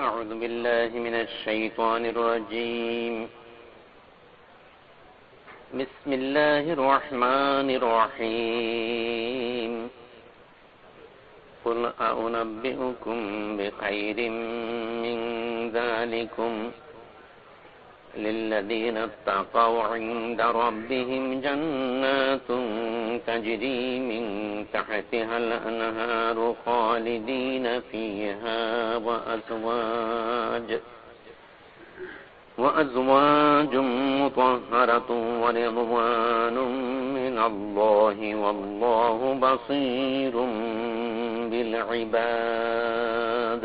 أعوذ بالله من الشيطان الرجيم. بسم الله الرحمن الرحيم. قل أنبئكم بخير من ذلكم. للذين اتقوا عند ربهم جنات تجري من تحتها الأنهار خالدين فيها وأزواج وأزواج مطهرة ورضوان من الله والله بصير بالعباد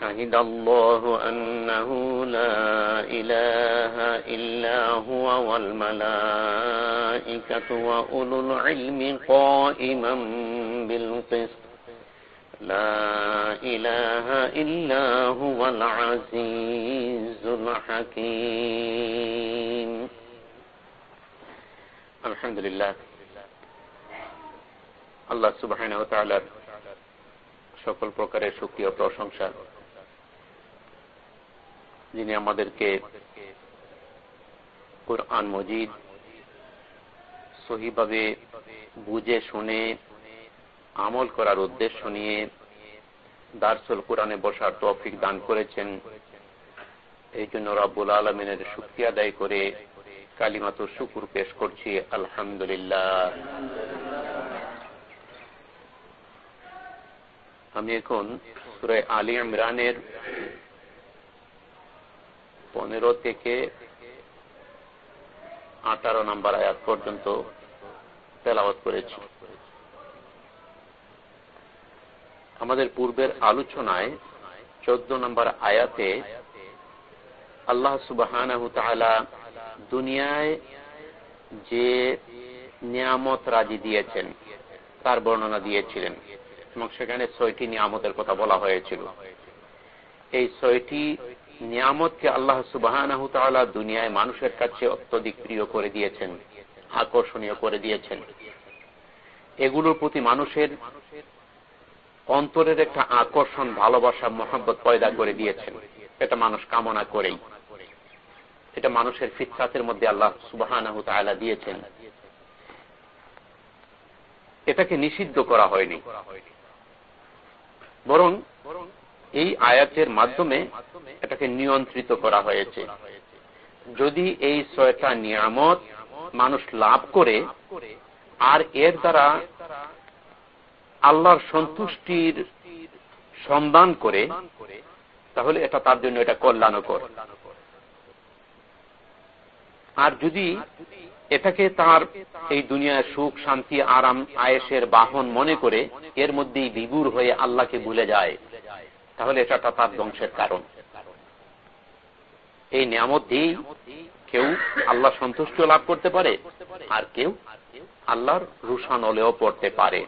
شهد الله أنه لا إله إلا هو والملائكة وأولو العلم قائما بالقسط لا إله إلا هو العزيز الحكيم الحمد لله আল্লাহ সুবহানাহু ওয়া তাআলার সকল প্রকারের শুকরিয়া ও প্রশংসা যিনি আমাদেরকে কোরআন মজিদ সহিভাবে বুঝে শুনে, আমল করার উদ্দেশ্য নিয়ে দার্সুল কোরআনে বসার তৌফিক দান করেছেন। এই জন্য রাব্বুল আলমিনের শুক্তি আদায় করে কালিমাত শুকুর পেশ করছি। আলহামদুলিল্লাহ। আমি এখন সুরে আলী ইমরানের পনেরো থেকে আঠারো নম্বর আয়াত পর্যন্ত তেলাওয়াত করেছি। আমাদের পূর্বের আলোচনায় চোদ্দ নম্বর আয়াতে আল্লাহ সুবাহ দুনিয়ায় যে নিয়ামত রাজি দিয়েছেন, তার বর্ণনা দিয়েছিলেন এবং সেখানে ছয়টি নিয়ামতের কথা বলা হয়েছিল। এই ছয়টি নিয়ামতকে আল্লাহ সুবাহ দুনিয়ায় মানুষের কাছে অত্যধিক প্রিয় করে দিয়েছেন, আকর্ষণীয় করে দিয়েছেন। এগুলোর প্রতি মানুষের অন্তরের একটা আকর্ষণ, ভালোবাসা, মহাব্বত পয়দা করে দিয়েছেন। এটা মানুষ কামনা করেই। এটা মানুষের ফিতরাতের মধ্যে আল্লাহ সুবাহ দিয়েছেন। এটাকে নিষিদ্ধ করা হয়নি। বরং বরং এই আয়াতের মাধ্যমে এটাকে নিয়ন্ত্রিত করা হয়েছে। যদি এই ছয়টা নিয়ামত মানুষ লাভ করে, আর এর দ্বারা আল্লাহর সন্তুষ্টির সন্ধান করে, তাহলে এটা তার জন্য এটা কল্যাণকর। আর যদি এটাকে তার এই দুনিয়ার সুখ, শান্তি, আরাম আয়েসের বাহন মনে করে, এর মধ্যেই বিগুর হয়ে আল্লাহকে ভুলে যায় তাহলে এটা তার ধ্বংসের কারণ। এই নিয়ামত দিয়েই কেউ আল্লাহ সন্তুষ্ট লাভ করতে পারে, আর কেউ আল্লাহর রুশান হলেও পড়তে পারে।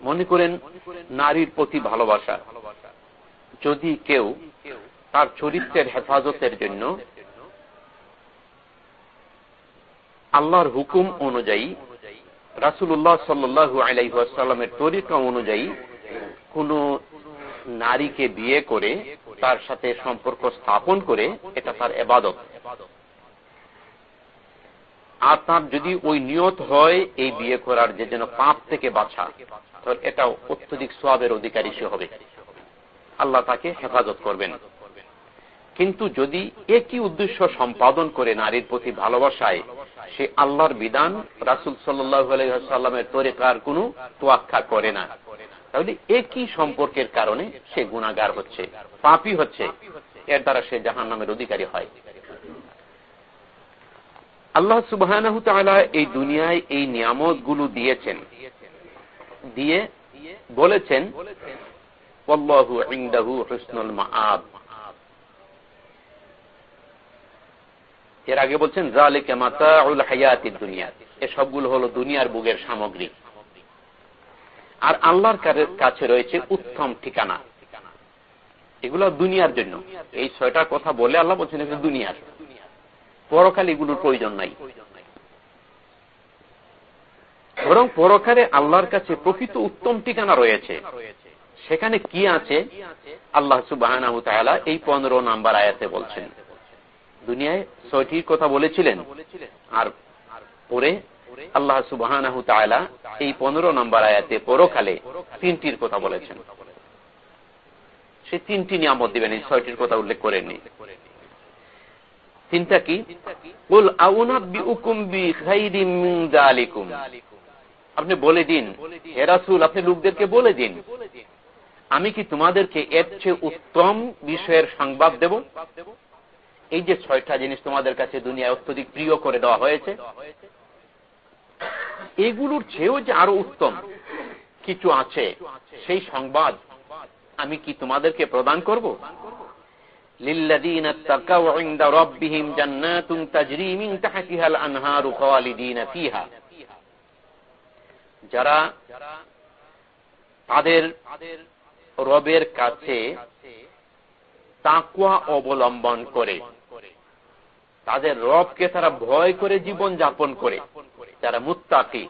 মনে করেন, নারীর প্রতি ভালোবাসা। যদি কেউ তার চরিত্রের হেফাজতের জন্য আল্লাহর হুকুম অনুযায়ী রাসুল্লাহ সাল্লু আলাইসাল্লামের তরিকা অনুযায়ী কোন নারীকে বিয়ে করে তার সাথে সম্পর্ক স্থাপন করে, এটা তার এবাদত। আর তার যদি ওই নিয়ত হয়, এই বিয়ে করার যে যেন পাপ থেকে বাঁচা তাহলে এটাও অত্যধিক সোয়াবের অধিকারী সে হবে। আল্লাহ তাকে হেফাজত করবেন। কিন্তু যদি একই উদ্দেশ্য সম্পাদন করে নারীর প্রতি ভালোবাসায়, সে আল্লাহর বিধান রাসুল সাল্লাহ সাল্লামের তরিকার কোন তোয়াক্ষা করে না। তাহলে একই সম্পর্কের কারণে সে গুণাগার হচ্ছে, পাপি হচ্ছে, এর দ্বারা সে জাহান নামের অধিকারী হয়। আল্লাহ সুবাহ এই দুনিয়ায় এই নিয়ামতগুলো দিয়েছেন। দিয়ে বলেছেন এর আগে বলছেন জালিকে হায়াতির দুনিয়া। এসবগুলো হলো দুনিয়ার বুগের সামগ্রী। আর আল্লাহর কাছে রয়েছে উত্তম ঠিকানা। এগুলো দুনিয়ার জন্য। এই ছয়টার কথা বলে আল্লাহ বলছেন, এগুলো দুনিয়ার। পরকাল এগুলোর প্রয়োজন নাই। বরং পরকালে আল্লাহর কাছে প্রকৃত উত্তম ঠিকানা রয়েছে। সেখানে কি আছে? আল্লাহ সুবাহ এই পনেরো নাম্বার আয়াতে বলছেন। দুনিয়ায় ছয়টির কথা বলেছিলেন। আর পরে আল্লাহ সুবাহ এই পনেরো নম্বর আয়াতে পরকালে তিনটির কথা বলেছেন। সে তিনটি নিয়ামত দিবেন, এই ছয়টির কথা উল্লেখ করেননি। তিনটা কি? আপনি বলে দিন হেরাসুল আপনি লোকদেরকে বলে দিন, আমি কি তোমাদেরকে এর চেয়ে উত্তম বিষয়ের সংবাদ দেব? এই যে ছয়টা জিনিস তোমাদের কাছে দুনিয়ায় অত্যধিক প্রিয় করে দেওয়া হয়েছে এগুলোর চেয়েও যে আরও উত্তম। কিছু আছে, সেই সংবাদ আমি কি তোমাদেরকে প্রদান করব? যারা তাদের রবের কাছে তাকুয়া অবলম্বন করে, তাদের রবকে তারা ভয় করে জীবন যাপন করে। যারা মুত্তাকি,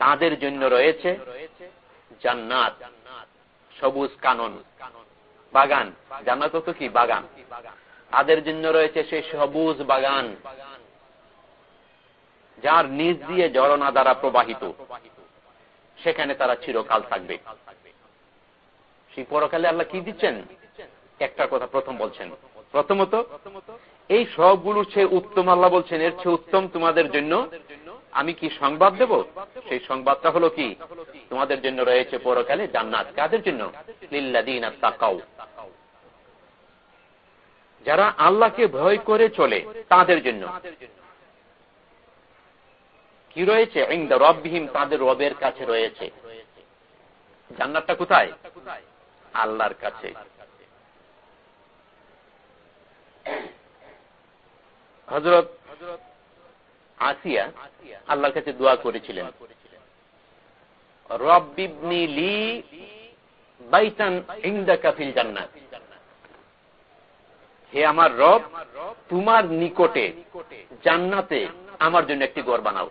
তাদের জন্য রয়েছে জান্নাত, সবুজ কানন, বাগান। জান্নাত তো কি? বাগান। তাদের জন্য রয়েছে সেই সবুজ বাগান, যার নিজ দিয়ে জলনা দ্বারা প্রবাহিত। সেখানে তারা চিরকাল থাকবে। সেই পরকালে আল্লাহ কি দিচ্ছেন? একটা কথা প্রথম বলছেন। প্রথমত এই সবগুলোর চেয়ে উত্তম আল্লাহ বলছেন, এর চেয়ে উত্তম তোমাদের জন্য আমি কি সংবাদ দেব? সেই সংবাদটা হলো কি? তোমাদের জন্য রয়েছে পরকালে জান্নাত। কাদের জন্য? লিল্লাদিন তাকাও যারা আল্লাহকে ভয় করে চলে, তাদের জন্য। কি রয়েছে? রববিহীন তাদের রবের কাছে রয়েছে। জান্নাতটা কোথায়? আল্লাহর কাছে। হজরত আসিয়া আল্লাহর কাছে দোয়া করেছিলেন। রব্বিবনি লি বাইতান ইন্দা কাফিল জান্নাত। হে আমার রব, তোমার নিকটে জান্নাতে আমার জন্য একটি গড় বানাও।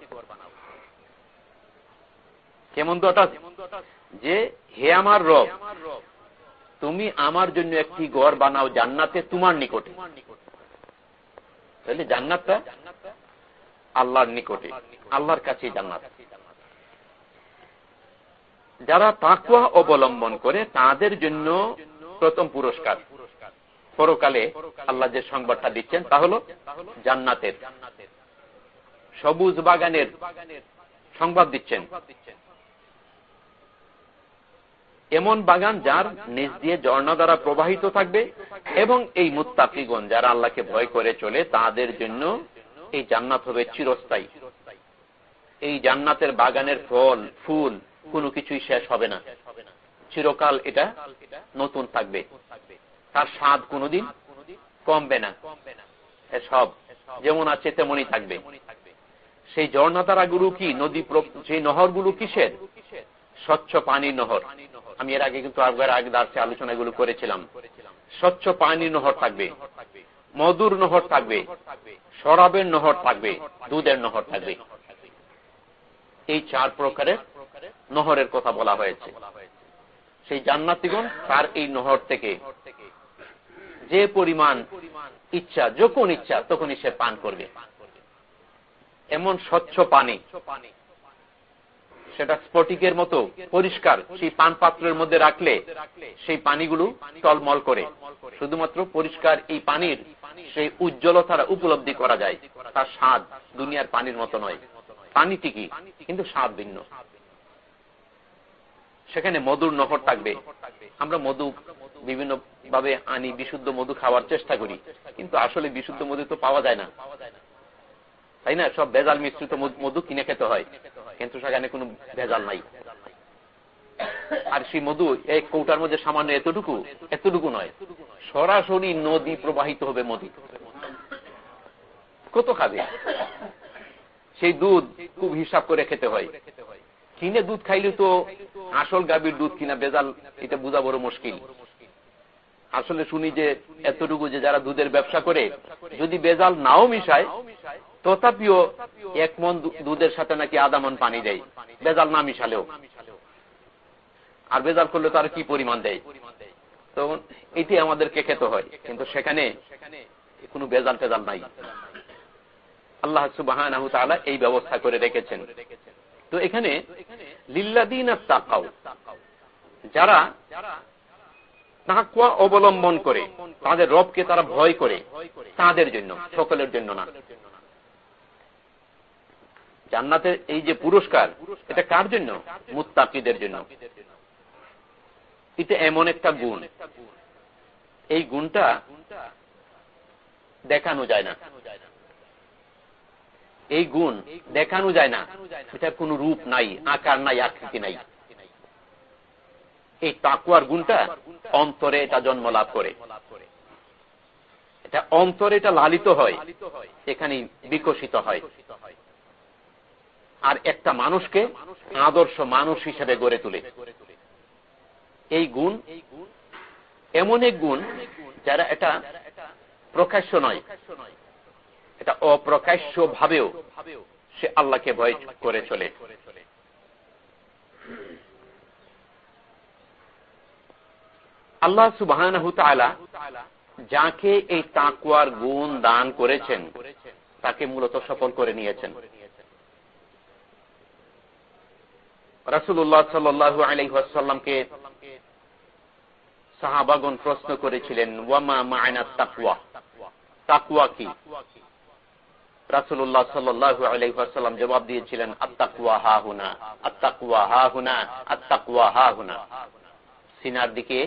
কেমন দোয়াটা? যে হে আমার রব, তুমি আমার জন্য একটি গড় বানাও জান্নাতে তোমার নিকটে। তাহলে জান্নাতটা আল্লাহর নিকটে, আল্লাহর কাছে জান্নাত। যারা তাকুয়া অবলম্বন করে, তাদের জন্য প্রথম পুরস্কার। পরকালে আল্লাহ যে সংবাদটা দিচ্ছেন তা হল জান্নাতের। সবুজ বাগানের সংবাদ দিচ্ছেন। এমন বাগান যার নিজ দিয়ে ঝর্ণা দ্বারা প্রবাহিত থাকবে এবং এই মুত্তাকিগণ যারা আল্লাহকে ভয় করে চলে, তাদের জন্য এই জান্নাত হবে চিরস্থায়ী। এই জান্নাতের বাগানের ফল, ফুল কোনো কিছুই শেষ হবে না। চিরকাল এটা নতুন থাকবে। তার স্বাদ কোনোদিন কমবে না। সব যেমন আছে তেমনই থাকবে। সেই ঝর্ণাতারাগুলো কি? নদী সেই নহরগুলো কিসের? স্বচ্ছ পানির নহর। আমি এর আগে কিন্তু আগের আগে দার্সে আলোচনাগুলো করেছিলাম। স্বচ্ছ পানির নহর থাকবে, মধুর নহর থাকবে, শরাবের নহর থাকবে, দুধের নহর থাকবে। এই চার প্রকারের নহরের কথা বলা হয়েছে। সেই জান্নাতিগণ তার এই নহর থেকে যে পরিমাণ ইচ্ছা, যখন ইচ্ছা, তখনই সে পান করবে। এমন স্বচ্ছ পানি সেটা স্ফটিকের মতো পরিষ্কার সেই পান পাত্রের মধ্যে রাখলে সেই পানিগুলো টলমল করে। শুধুমাত্র পরিষ্কার এই পানির সেই উজ্জ্বলতারা উপলব্ধি করা যায়। তার স্বাদ দুনিয়ার পানির মতো নয়। পানি ঠিকই, কিন্তু স্বাদ ভিন্ন। সেখানে মধুর নহর থাকবে। আমরা মধু বিভিন্ন ভাবে আনি, বিশুদ্ধ মধু খাওয়ার চেষ্টা করি, কিন্তু আসলে বিশুদ্ধ মধু তো পাওয়া যায় না। তাই না? সব ভেজাল মিশ্রিত মধু কিনে খেতে হয়। কিন্তু সেখানে কোনো ভেজাল নাই। আর সেই মধু এক কৌটার মধ্যে সামান্য এতটুকু? এতটুকু নয়। সরাসরি নদী প্রবাহিত হবে মধু। কত খাবে? সেই দুধ খুব হিসাব করে খেতে হয়। কিনে দুধ খাইলে তো আসল গাভীর দুধ কিনা বেজাল এটা বোঝা বড় মুশকিল। আসলে শুনি যে এতটুকু যে যারা দুধের ব্যবসা করে, যদি বেজাল নাও মিশায় তথাপিও এক মন দুধের সাথে নাকি আধা মন পানি দেয়। বেজাল না মিশালেও। আর বেজাল করলে তার কি পরিমাণ দেয়? তো এটি আমাদেরকে খেতে হয়। কিন্তু সেখানে কোনো বেজাল টেজাল নাই। আল্লাহ সুবাহ এই ব্যবস্থা করে রেখেছেন। তো এখানে লিল্লাদিন তাকাও যারা তাকুয়া অবলম্বন করে, তাদের রবকে তারা ভয় করে, তাদের জন্য, সকলের জন্য না। জান্নাতের এই যে পুরস্কার এটা কার জন্য? মুত্তাকিদের জন্য। এটা এমন একটা গুণ। এই গুণটা দেখানো যায় না। এই গুণ দেখানো যায় না। এটা কোন রূপ নাই আকার নাই আকৃতি নাই। এই তাকুয়ার গুণটা অন্তরে এটা জন্ম লাভ করে। এটা অন্তরে এটা লালিত হয় এখানে বিকশিত হয়। আর একটা মানুষকে আদর্শ মানুষ হিসেবে গড়ে তোলে। এই গুণ, এমন এক গুণ যারা এটা প্রকাশ্য নয়, এটা অপ্রকাশ্য ভাবেও সে আল্লাহকে ভয় করে চলে। আল্লাহ সুবাহ যাকে এই তাকুয়ার গুণ দান করেছেন, তাকে মূলত সফল করে নিয়েছেন। রাসুল্লাহ সাল্লু আলহাসাল্লামকে সাহাবাগন প্রশ্ন করেছিলেন, ওয়ামা মায়না তাকুয়া তাকুয়া কি? রাসুল্লাহ সাল্লাহ আলহাসাল্লাম জবাব দিয়েছিলেন আত্তাকুয়া হা হুনা আত্তাকুয়া হা হুনা আত্তাকুয়া হা হুনা সিনার দিকে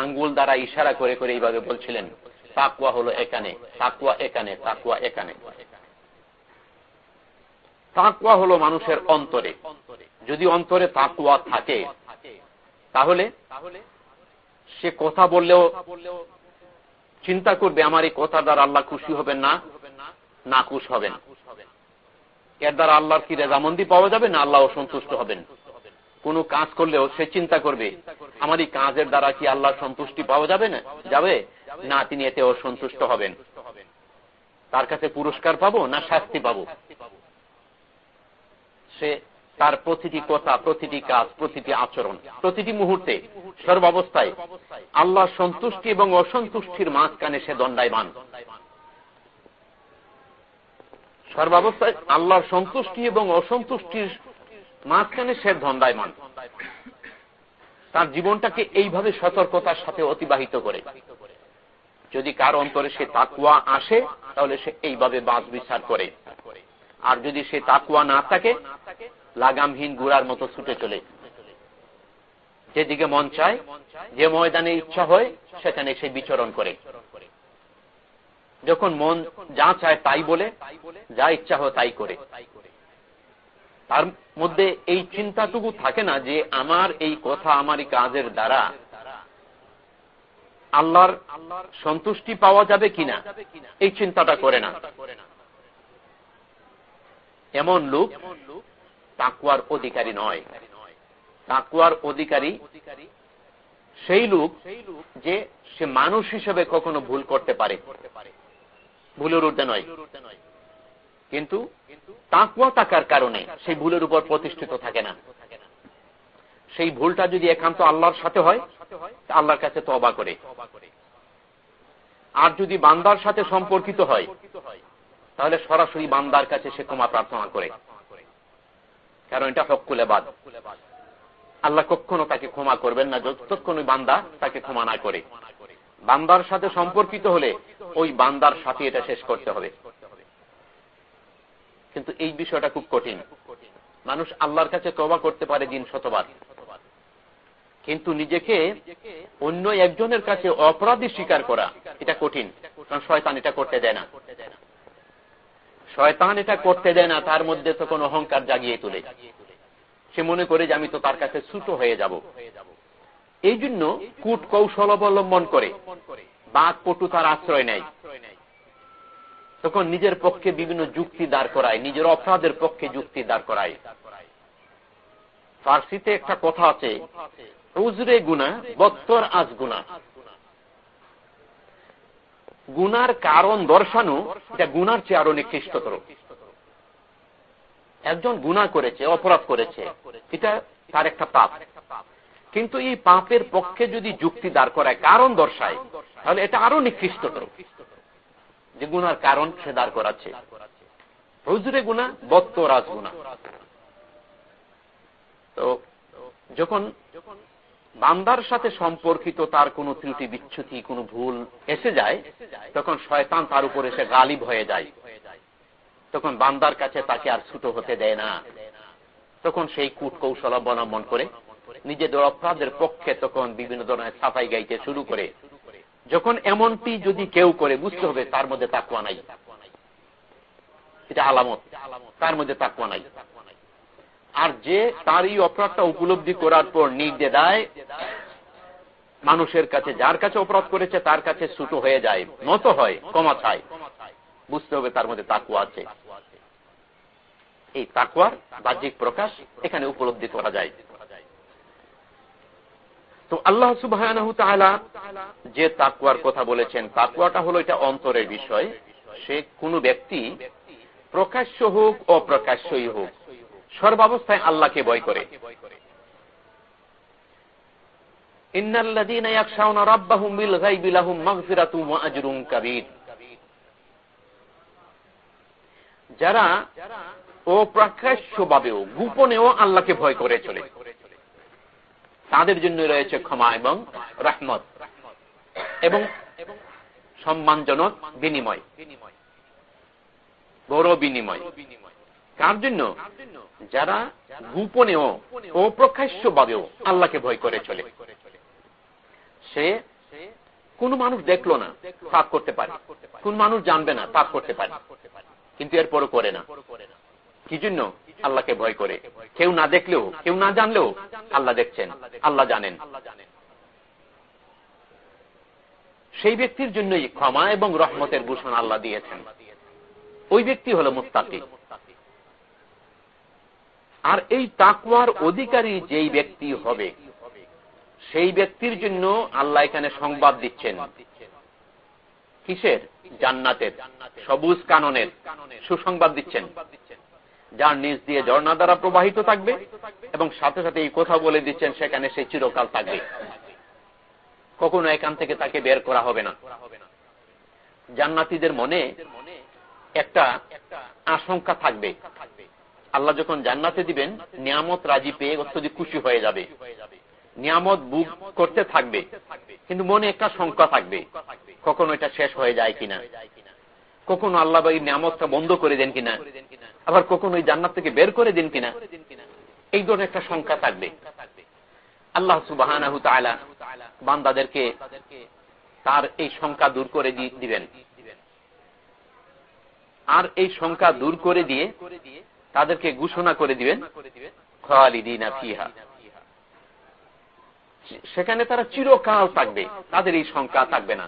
আঙ্গুল দ্বারা ইশারা করে করে এইভাবে বলছিলেন তাকুয়া হলো এখানে তাকুয়া এখানে তাকুয়া এখানে। তাকুয়া হলো মানুষের অন্তরে। যদি অন্তরে তাকুয়া থাকে, তাহলে সে কথা বললেও চিন্তা করবে, আমার এই কথা দ্বারা আল্লাহ খুশি হবেন না না খুশ হবেন। এর দ্বারা আল্লাহর কি রেজামন্দি পাওয়া যাবে না আল্লাহ সন্তুষ্ট হবেন? কোন কাজ করলেও সে চিন্তা করবে, আমার এই কাজের দ্বারা কি আল্লাহ সন্তুষ্টি পাওয়া যাবে না? যাবে? না, তিনি এতে অসন্তুষ্ট হবেন। তার কাছে পুরস্কার পাবো না শাস্তি পাবো? সে তার প্রতিটি কথা, প্রতিটি কাজ, প্রতিটি আচরণ, প্রতিটি মুহূর্তে সর্বাবস্থায় আল্লাহ সন্তুষ্টি এবং অসন্তুষ্টির মাঝখানে সে দণ্ডায়মান। সর্বাবস্থায় আল্লাহর সন্তুষ্টি এবং অসন্তুষ্টির মাঝখানে সে ধন্দায়মান তার জীবনটাকে এইভাবে সতর্কতার সাথে অতিবাহিত করে। যদি কার অন্তরে সে তাকুয়া আসে, তাহলে সে এইভাবে বাস বিচার করে। আর যদি সে তাকুয়া না থাকে লাগামহীন গুড়ার মতো ছুটে চলে। যেদিকে মন চায়, যে ময়দানে ইচ্ছা হয়, সেখানে সে বিচরণ করে। যখন মন যা চায় তাই বলে, যা ইচ্ছা হয় তাই করে। তার মধ্যে এই চিন্তাটুকু থাকে না যে আমার এই কথা আমার এই কাজের দ্বারা আল্লাহর সন্তুষ্টি পাওয়া যাবে কিনা, এই চিন্তাটা করে না। এমন লোক তাকুয়ার অধিকারী নয়। তাকুয়ার অধিকারী সেই লোক যে সে মানুষ হিসেবে কখনো ভুল করতে পারে। ভুলের ঊর্ধ্বে নয়। কিন্তু তাকুয়া থাকার কারণে সেই ভুলের উপর প্রতিষ্ঠিত থাকে না। সেই ভুলটা যদি একান্ত আল্লাহর সাথে হয় আল্লাহর কাছে তবা করে। আর যদি বান্দার সাথে সম্পর্কিত হয়, তাহলে সরাসরি বান্দার কাছে সে ক্ষমা প্রার্থনা করে। কারণ এটা হকুলে বাদ আল্লাহ কখনো তাকে ক্ষমা করবেন না, যতক্ষণ বান্দা তাকে ক্ষমা না করে। বান্দার সাথে সম্পর্কিত হলে ওই বান্দার সাথে এটা শেষ করতে হবে। কিন্তু এই বিষয়টা খুব কঠিন। মানুষ আল্লাহর কাছে তবা করতে পারে দিন শতবার। কিন্তু নিজেকে অন্য একজনের কাছে অপরাধী স্বীকার করা, এটা কঠিন। কারণ শয়তান এটা করতে দেয় না। শয়তান এটা করতে দেয় না, তার মধ্যে তো কোন অহংকার জাগিয়ে তোলে। সে মনে করে যে আমি তো তার কাছে ছুটো হয়ে যাব। এই জন্য কূট কৌশল অবলম্বন করে বাঘ পটু তার আশ্রয় নেয়। তখন নিজের পক্ষে বিভিন্ন যুক্তি দাঁড় করায়, নিজের অপরাধের পক্ষে যুক্তি দাঁড় করায়। ফার্সিতে একটা কথা আছে, উজরে গুণা বত্তর আজ গুণা গুনার কারণ দর্শানো, এটা গুনার চেয়ে আরও নিকৃষ্টতর। একজন গুণা করেছে, অপরাধ করেছে, এটা তার একটা পাপ। কিন্তু এই পাপের পক্ষে যদি যুক্তি দাঁড় করায়, কারণ দর্শায়, তাহলে এটা আরও নিকৃষ্টতর। যে গুনার কারণ সে দাঁড় করাচ্ছে। হুজুরে গুণা বত্ত রাজ গুণা তো যখন বান্দার সাথে সম্পর্কিত তার কোনো ত্রুটি, বিচ্ছুতি, কোনো ভুল এসে যায়, তখন শয়তান তার উপর এসে গালিব হয়ে যায়। তখন বান্দার কাছে তাকে আর ছুটো হতে দেয় না। তখন সেই কূট কৌশল অবলম্বন করে নিজেদের অপরাধের পক্ষে তখন বিভিন্ন ধরনের সাফাই গাইতে শুরু করে। যখন এমনটি যদি কেউ করে, বুঝতে হবে তার মধ্যে তাকুয়া নাই। এটা আলামত। তার মধ্যে তাকুয়া নাই। আর যে তার এই অপরাধটা উপলব্ধি করার পর নির্দেদায় মানুষের কাছে যার কাছে অপরাধ করেছে তার কাছে ছুটো হয়ে যায়, নত হয় কমা চায়। বুঝতে হবে তার মধ্যে তাকুয়া আছে। এই তাকুয়ার বাহ্যিক প্রকাশ এখানে উপলব্ধি করা যায়। তো আল্লাহ সুবাহ যে তাকুয়ার কথা বলেছেন, তাকুয়াটা হলো এটা অন্তরের বিষয়। সে কোন ব্যক্তি প্রকাশ্য হোক, অপ্রকাশ্যই হোক সর্বাবস্থায় আল্লাহকে ভয় করে। যারা অপ্রকাশ্যভাবেও গোপনেও আল্লাহকে ভয় করে চলে। তাদের জন্য রয়েছে ক্ষমা এবং রাহমত এবং সম্মানজনক বিনিময়। বড় বিনিময়। কার জন্য? যারা গোপনেও অপ্রকাশ্য ভাবেও আল্লাহকে ভয় করে চলে। সে কোন মানুষ দেখল না, পাপ করতে পারে। কোন মানুষ জানবে না, পাপ করতে পারে। কিন্তু এরপরও করে না। কি জন্য? আল্লাহকে ভয় করে। কেউ না দেখলেও, কেউ না জানলেও আল্লাহ দেখছেন, আল্লাহ জানেন। সেই ব্যক্তির জন্যই ক্ষমা এবং রহমতের ভূষণ আল্লাহ দিয়েছেন। ওই ব্যক্তি হল মুস্তাকি আর এই তাকুয়ার অধিকারী যেই ব্যক্তি হবে, সেই ব্যক্তির জন্য আল্লাহ এখানে সংবাদ দিচ্ছেন। কিসের? জান্নাতের। সবুজ কাননের। সুসংবাদ দিচ্ছেন। যার নিজ দিয়ে ঝর্ণা দ্বারা প্রবাহিত থাকবে এবং সাথে সাথে এই কথা বলে দিচ্ছেন, সেখানে সে চিরকাল থাকবে। কখনো এখান থেকে তাকে বের করা হবে না। জান্নাতিদের মনে একটা আশঙ্কা থাকবে। আল্লাহ যখন জান্নাতে দিবেন, নিয়ামত রাজি পেয়ে অত্যধিক খুশি হয়ে যাবে। নিয়ামত বুক করতে থাকবে, কিন্তু মনে একটা শঙ্কা থাকবে, কখনো এটা শেষ হয়ে যায় কিনা? কখনো আল্লাহ এই নিয়ামতটা বন্ধ করে দেন কিনা? আবার কখনো ওই জান্নাত থেকে বের করে দিন কিনা? এই ধরনের একটা সংখ্যা থাকবে। আল্লাহ সুবাহ বান্দাদেরকে তার এই সংখ্যা দূর করে দিবেন। আর এই সংখ্যা দূর করে দিয়ে তাদেরকে ঘোষণা করে দিবেন সেখানে তারা চিরকাল থাকবে, তাদের এই সংখ্যা থাকবে না।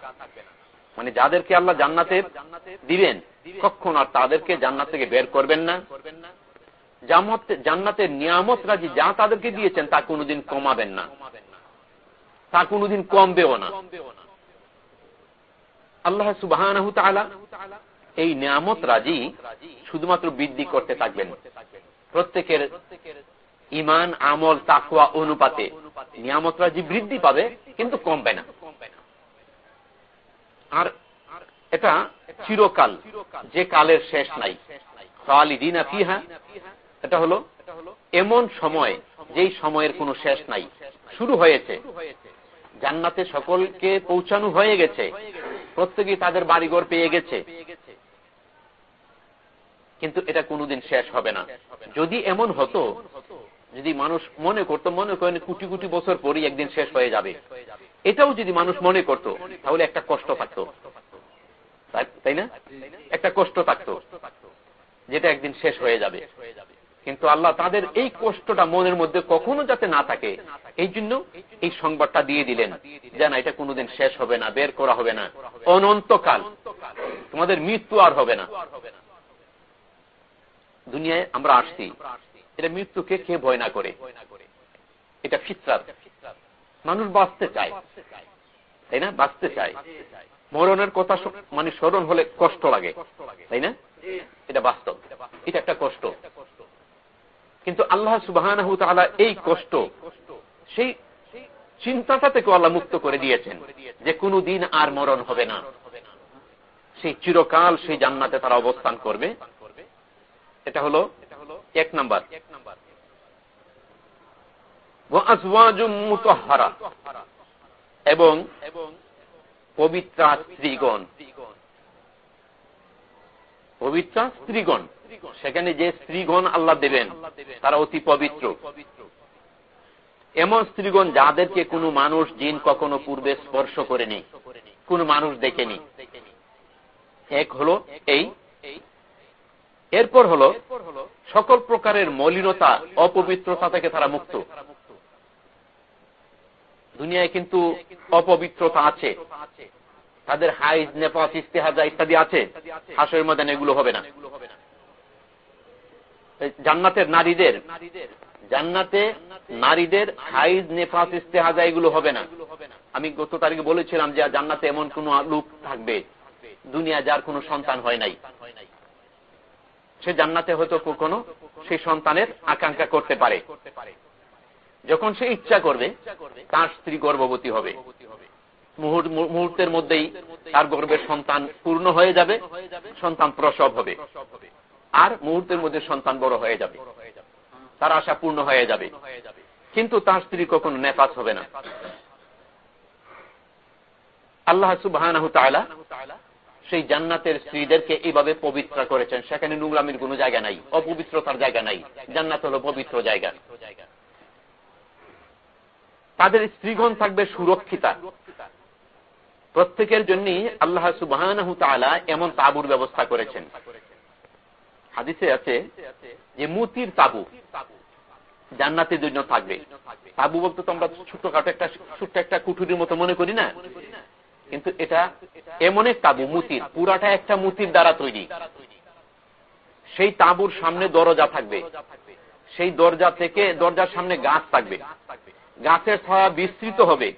মানে যাদেরকে আল্লাহ জান্নাতে দিবেন কখন আর তাদেরকে জান্নাত থেকে বের করবেন না। জান্নাতের নিয়ামত রাজি যা তাদেরকে দিয়েছেন, তা কোনোদিন কমাবেন না। তা কোনোদিন কমবেও না। আল্লাহ সুবাহ এই নিয়ামত রাজি শুধুমাত্র বৃদ্ধি করতে থাকবেন। প্রত্যেকের ইমান আমল তাকুয়া অনুপাতে নিয়ামত রাজি বৃদ্ধি পাবে, কিন্তু কমবে না। আর এটা চিরকাল, যে কালের শেষ নাই। খালিদিনা ফিহা, এটা হলো এমন সময় যেই সময়ের কোনো শেষ নাই। শুরু হয়েছে। জান্নাতে সকলকে পৌঁছানো হয়ে গেছে। প্রত্যেকেই তাদের বাড়িঘর পেয়ে গেছে। কিন্তু এটা কোনোদিন শেষ হবে না। যদি এমন হতো, যদি মানুষ মনে করতো, মনে করেন কোটি কোটি বছর পরই একদিন শেষ হয়ে যাবে। এটাও যদি মানুষ মনে করত, তাহলে একটা কষ্ট থাকতো। তাই না? একটা কষ্ট থাকতো, যেটা একদিন শেষ হয়ে যাবে। কিন্তু আল্লাহ তাদের এই কষ্টটা মনের মধ্যে কখনো যাতে না থাকে, এই জন্য এই সংবাদটা দিয়ে দিলেন যে না, এটা কোনোদিন শেষ হবে না, বের করা হবে না। অনন্তকাল। তোমাদের মৃত্যু আর হবে না। দুনিয়ায় আমরা আসছি। এটা মৃত্যুকে কে ভয় না করে। এটা ফিতরাত। মানুষ বাঁচতে চায়। তাই না? বাঁচতে চায়। মরণের কথা মানে স্মরণ হলে কষ্ট লাগে। তাই না? এটা বাস্তব। এটা একটা কষ্ট। কিন্তু আল্লাহ সুবাহ এই কষ্ট, সেই চিন্তাটা থেকে আল্লাহ মুক্ত করে দিয়েছেন যে কোনো দিন আর মরণ হবে না। সেই চিরকাল সেই জান্নাতে তারা অবস্থান করবে। এটা হলো এক নাম্বার। এবং পবিত্রা স্ত্রীগণ। পবিত্রা স্ত্রীগণ। সেখানে যে স্ত্রীগণ আল্লাহ দেবেন, তারা অতি পবিত্র। এমন স্ত্রীগণ যাদেরকে কোনো মানুষ জিন কখনো পূর্বে স্পর্শ করেনি, কোন মানুষ দেখেনি। এক হলো এই এরপর হলো সকল প্রকারের মলিনতা, অপবিত্রতা থেকে তারা মুক্ত। দুনিয়ায় কিন্তু অপবিত্রতা আছে। তাদের হাইজ, নেপাস, ইস্তেহাজা ইত্যাদি আছে। হাসের ময়দান এগুলো হবে না। জান্নাতের নারীদের, জান্নাতে নারীদের হাইজ নেফাস ইস্তেহাজা এগুলো হবে না। আমি গত তারিখে বলেছিলাম যে জান্নাতে এমন কোন লোক থাকবে দুনিয়া যার কোনো সন্তান হয় নাই। সে জান্নাতে হয়তো কখনো সেই সন্তানের আকাঙ্ক্ষা করতে পারে। যখন সে ইচ্ছা করবে, তার স্ত্রী গর্ভবতী হবে। মুহূর্তের মধ্যেই তার গর্ভের সন্তান পূর্ণ হয়ে যাবে, সন্তান প্রসব হবে। আর মুহূর্তের মধ্যে সন্তান বড় হয়ে যাবে। তার আশা পূর্ণ হয়ে যাবে। কিন্তু তার স্ত্রী কখনো নেপাস হবে না। আল্লাহ সুবাহ সেই জান্নাতের স্ত্রীদেরকে এইভাবে পবিত্র করেছেন। সেখানে নোংরামির কোন জায়গা নাই, অপবিত্রতার জায়গা নাই। জান্নাত হল পবিত্র জায়গা। তাদের স্ত্রীগণ থাকবে সুরক্ষিতা। প্রত্যেকের জন্যই আল্লাহ সুবাহ এমন তাবুর ব্যবস্থা করেছেন। হাদিসে আছে যে মুতির তাবু জান্নাতের জন্য থাকবে। তাবু বলতে তো আমরা ছোটখাটো একটা, ছোট্ট একটা কুঠুরির মতো মনে করি না? কিন্তু এটা এমন এক তাবু, মুতির। পুরাটা একটা মুতির দ্বারা তৈরি। সেই তাবুর সামনে দরজা থাকবে। সেই দরজা থেকে দরজার সামনে গাছ থাকবে। গাছের ছায়া বিস্তৃত হবে।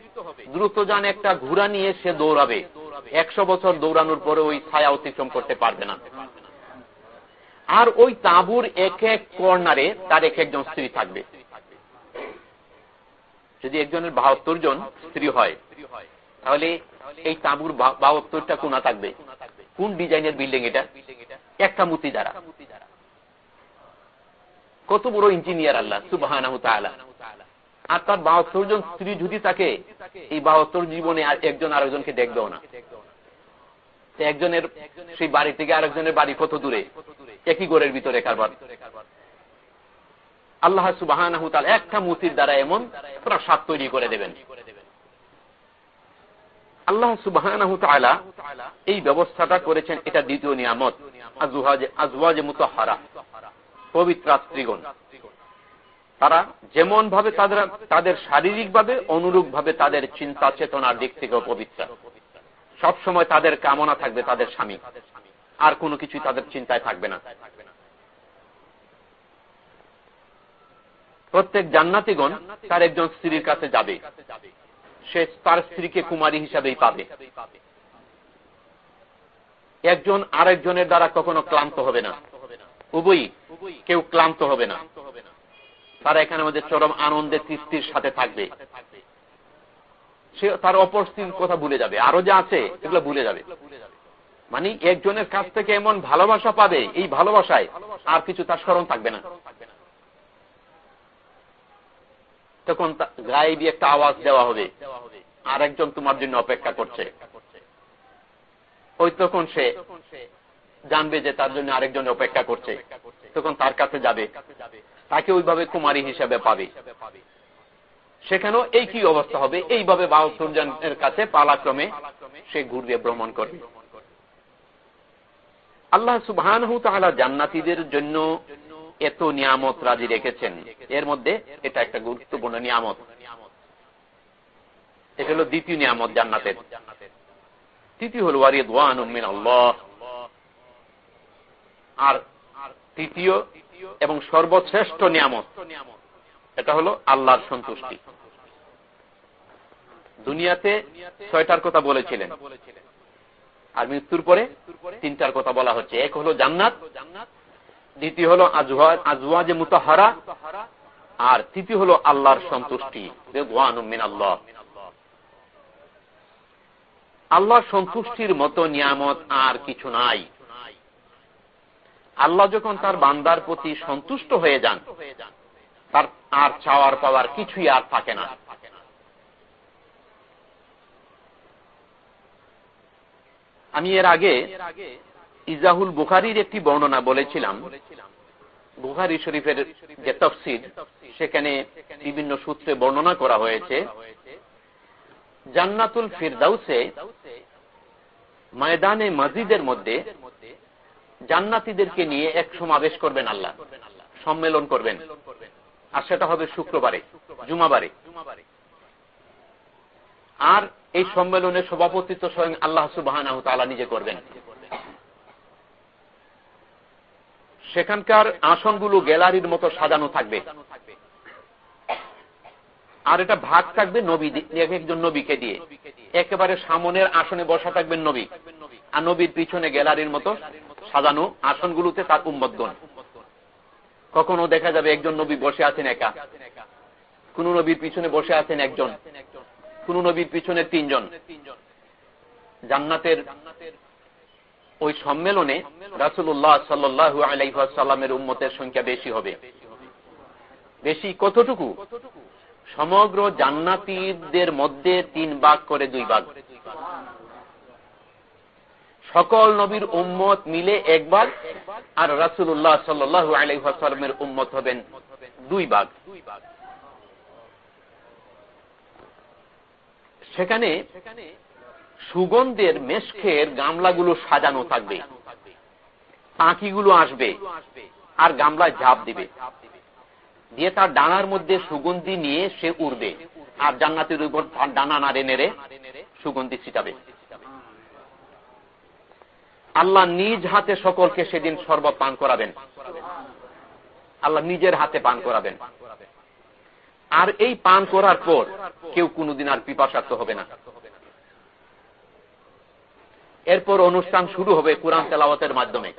দ্রুত যান একটা ঘুরা নিয়ে সে দৌড়াবে। একশো বছর দৌড়ানোর পরে ওই ছায়া অতিক্রম করতে পারবে না। আর ওই তাঁবুর এক এক কর্নারে তার এক একজন স্ত্রী থাকবে। যদি একজনের বাহাত্তর জন স্ত্রী হয় তাহলে এই তাঁবুর বাহাত্তরটা কোনা থাকবে? কোন ডিজাইনের বিল্ডিং এটা? একটা মূর্তি দ্বারা। কত বড় ইঞ্জিনিয়ার আল্লাহ সুবাহ আর তার বাহাত্তর জন স্ত্রী যদি থাকে, এই বাহাত্তর জীবনে একজন আরেকজনকে দেখবেও না। একজনের সেই বাড়ি থেকে আরেকজনের বাড়ি কত দূরে? একই গোরের ভিতরে কারবার। আল্লাহ সুবাহ একটা মূর্তির দ্বারা এমন প্রাসাদ তৈরি করে দেবেন। আল্লাহ সুবাহ এই ব্যবস্থাটা করেছেন এটা দ্বিতীয় নিয়ামত, আজওয়াজে মুতহারা পবিত্রাস্ত্রিগণ তারা যেমন ভাবে তাদের তাদের শারীরিক ভাবে অনুরূপ ভাবে তাদের চিন্তা চেতনার দিক থেকে পবিত্র। সব সময় তাদের কামনা থাকবে তাদের স্বামী। আর কোনো কিছুই তাদের চিন্তায় থাকবে না। প্রত্যেক জান্নাতিগণ তার একজন স্ত্রীর কাছে যাবে। সে তার স্ত্রীকে কুমারী হিসাবেই পাবে। একজন আরেকজনের দ্বারা কখনো ক্লান্ত হবে না। উভয়ই কেউ ক্লান্ত হবে না। তারা এখানে আমাদের চরম আনন্দে তৃপ্তির সাথে থাকবে। সে তার অপর স্ত্রীর কথা ভুলে যাবে। আরও যা আছে এগুলো ভুলে যাবে। মানে একজনের কাছ থেকে এমন ভালোবাসা পাবে, এই ভালোবাসায় আর কিছু তার স্মরণ থাকবে না। তখন গায়ে একটা আওয়াজ দেওয়া হবে। আর একজন তোমার জন্য অপেক্ষা করছে। ওই তখন সে জানবে যে তার জন্য আরেকজন অপেক্ষা করছে। তখন তার কাছে যাবে। তাকে ওইভাবে কুমারী হিসেবে পাবে। সেখানেও এই কি অবস্থা হবে। এইভাবে বাহাত্তর জনের কাছে পালাক্রমে সে ঘুরবে, ভ্রমণ করবে। আল্লাহ সুবহান জান্নাতিদের জন্য এত নিয়ামত রাজি রেখেছেন। এর মধ্যে এটা একটা গুরুত্বপূর্ণ নিয়ামত। এটা হলো দ্বিতীয় নিয়ামত জান্নাতের। তৃতীয় হল ওয়ারিদ ওয়ান আল্লাহ আর তৃতীয় এবং সর্বশ্রেষ্ঠ নিয়ামত, এটা হলো আল্লাহর সন্তুষ্টি। দুনিয়াতে ছয়টার কথা বলেছিলেন। আর মৃত্যুর পরে তিনটার কথা বলা হচ্ছে। এক হলো জান্নাত দ্বিতীয় হলো আজওয়াজে মুতাহারা। আর তৃতীয় হলো আল্লাহর সন্তুষ্টি। আল্লাহ আল্লাহর সন্তুষ্টির মতো নিয়ামত আর কিছু নাই। আল্লাহ যখন তার বান্দার প্রতি সন্তুষ্ট হয়ে যান, তার আর চাওয়ার পাওয়ার কিছুই আর থাকে না। আমি এর আগে ইজাহুল বুখারির একটি বর্ণনা বলেছিলাম। বুখারি শরীফের যে তফসিদ সেখানে বিভিন্ন সূত্রে বর্ণনা করা হয়েছে, জান্নাতুল ফিরদাউসে ময়দানে মসজিদের মধ্যে জান্নাতিদেরকে নিয়ে এক সমাবেশ করবেন আল্লাহ, সম্মেলন করবেন। আর সেটা হবে শুক্রবারে, জুমাবারে। আর এই সম্মেলনের সভাপতিত্ব স্বয়ং আল্লাহ সুবাহ নিজে করবেন। সেখানকার আসনগুলো গ্যালারির মতো সাজানো থাকবে। আর এটা ভাগ থাকবে নবী একজন নবীকে দিয়ে। একেবারে সামনের আসনে বসা থাকবেন নবী। আর নবীর পিছনে গ্যালারির মতো সাজানো আসনগুলোতে তার উম্মদগণ কখনো দেখা যাবে একজন নবী বসে আছেন একা। কোন নবীর পিছনে বসে আছেন একজন। কোন নবীর পিছনে তিনজন। জান্নাতের ওই সম্মেলনে রাসুল্লাহ সাল্লু আলাইসাল্লামের উম্মতের সংখ্যা বেশি হবে। বেশি কতটুকু? সমগ্র জান্নাতিদের মধ্যে তিন ভাগ করে দুই ভাগ। সকল নবীর উম্মত মিলে একবার আর রাসুল্লাহ সাল্লু আলাইসাল্লামের উম্মত হবেন দুই ভাগ। সেখানে সুগন্ধের মেশখের গামলাগুলো সাজানো থাকবে। পাখিগুলো আসবে আর গামলায় ঝাঁপ দিবে। দিয়ে তার ডানার মধ্যে সুগন্ধি নিয়ে সে উড়বে আর জান্নাতের উপর ডানা নাড়ে নেড়ে সুগন্ধি ছিটাবে। আল্লাহ নিজ হাতে সকলকে সেদিন শরবত পান করাবেন। আল্লাহ নিজের হাতে পান করাবেন। আর এই পান করার পর কেউ কোনদিন আর পিপাসার্থ হবে না। এরপর অনুষ্ঠান শুরু হবে কোরআন তেলাওয়াতের মাধ্যমে।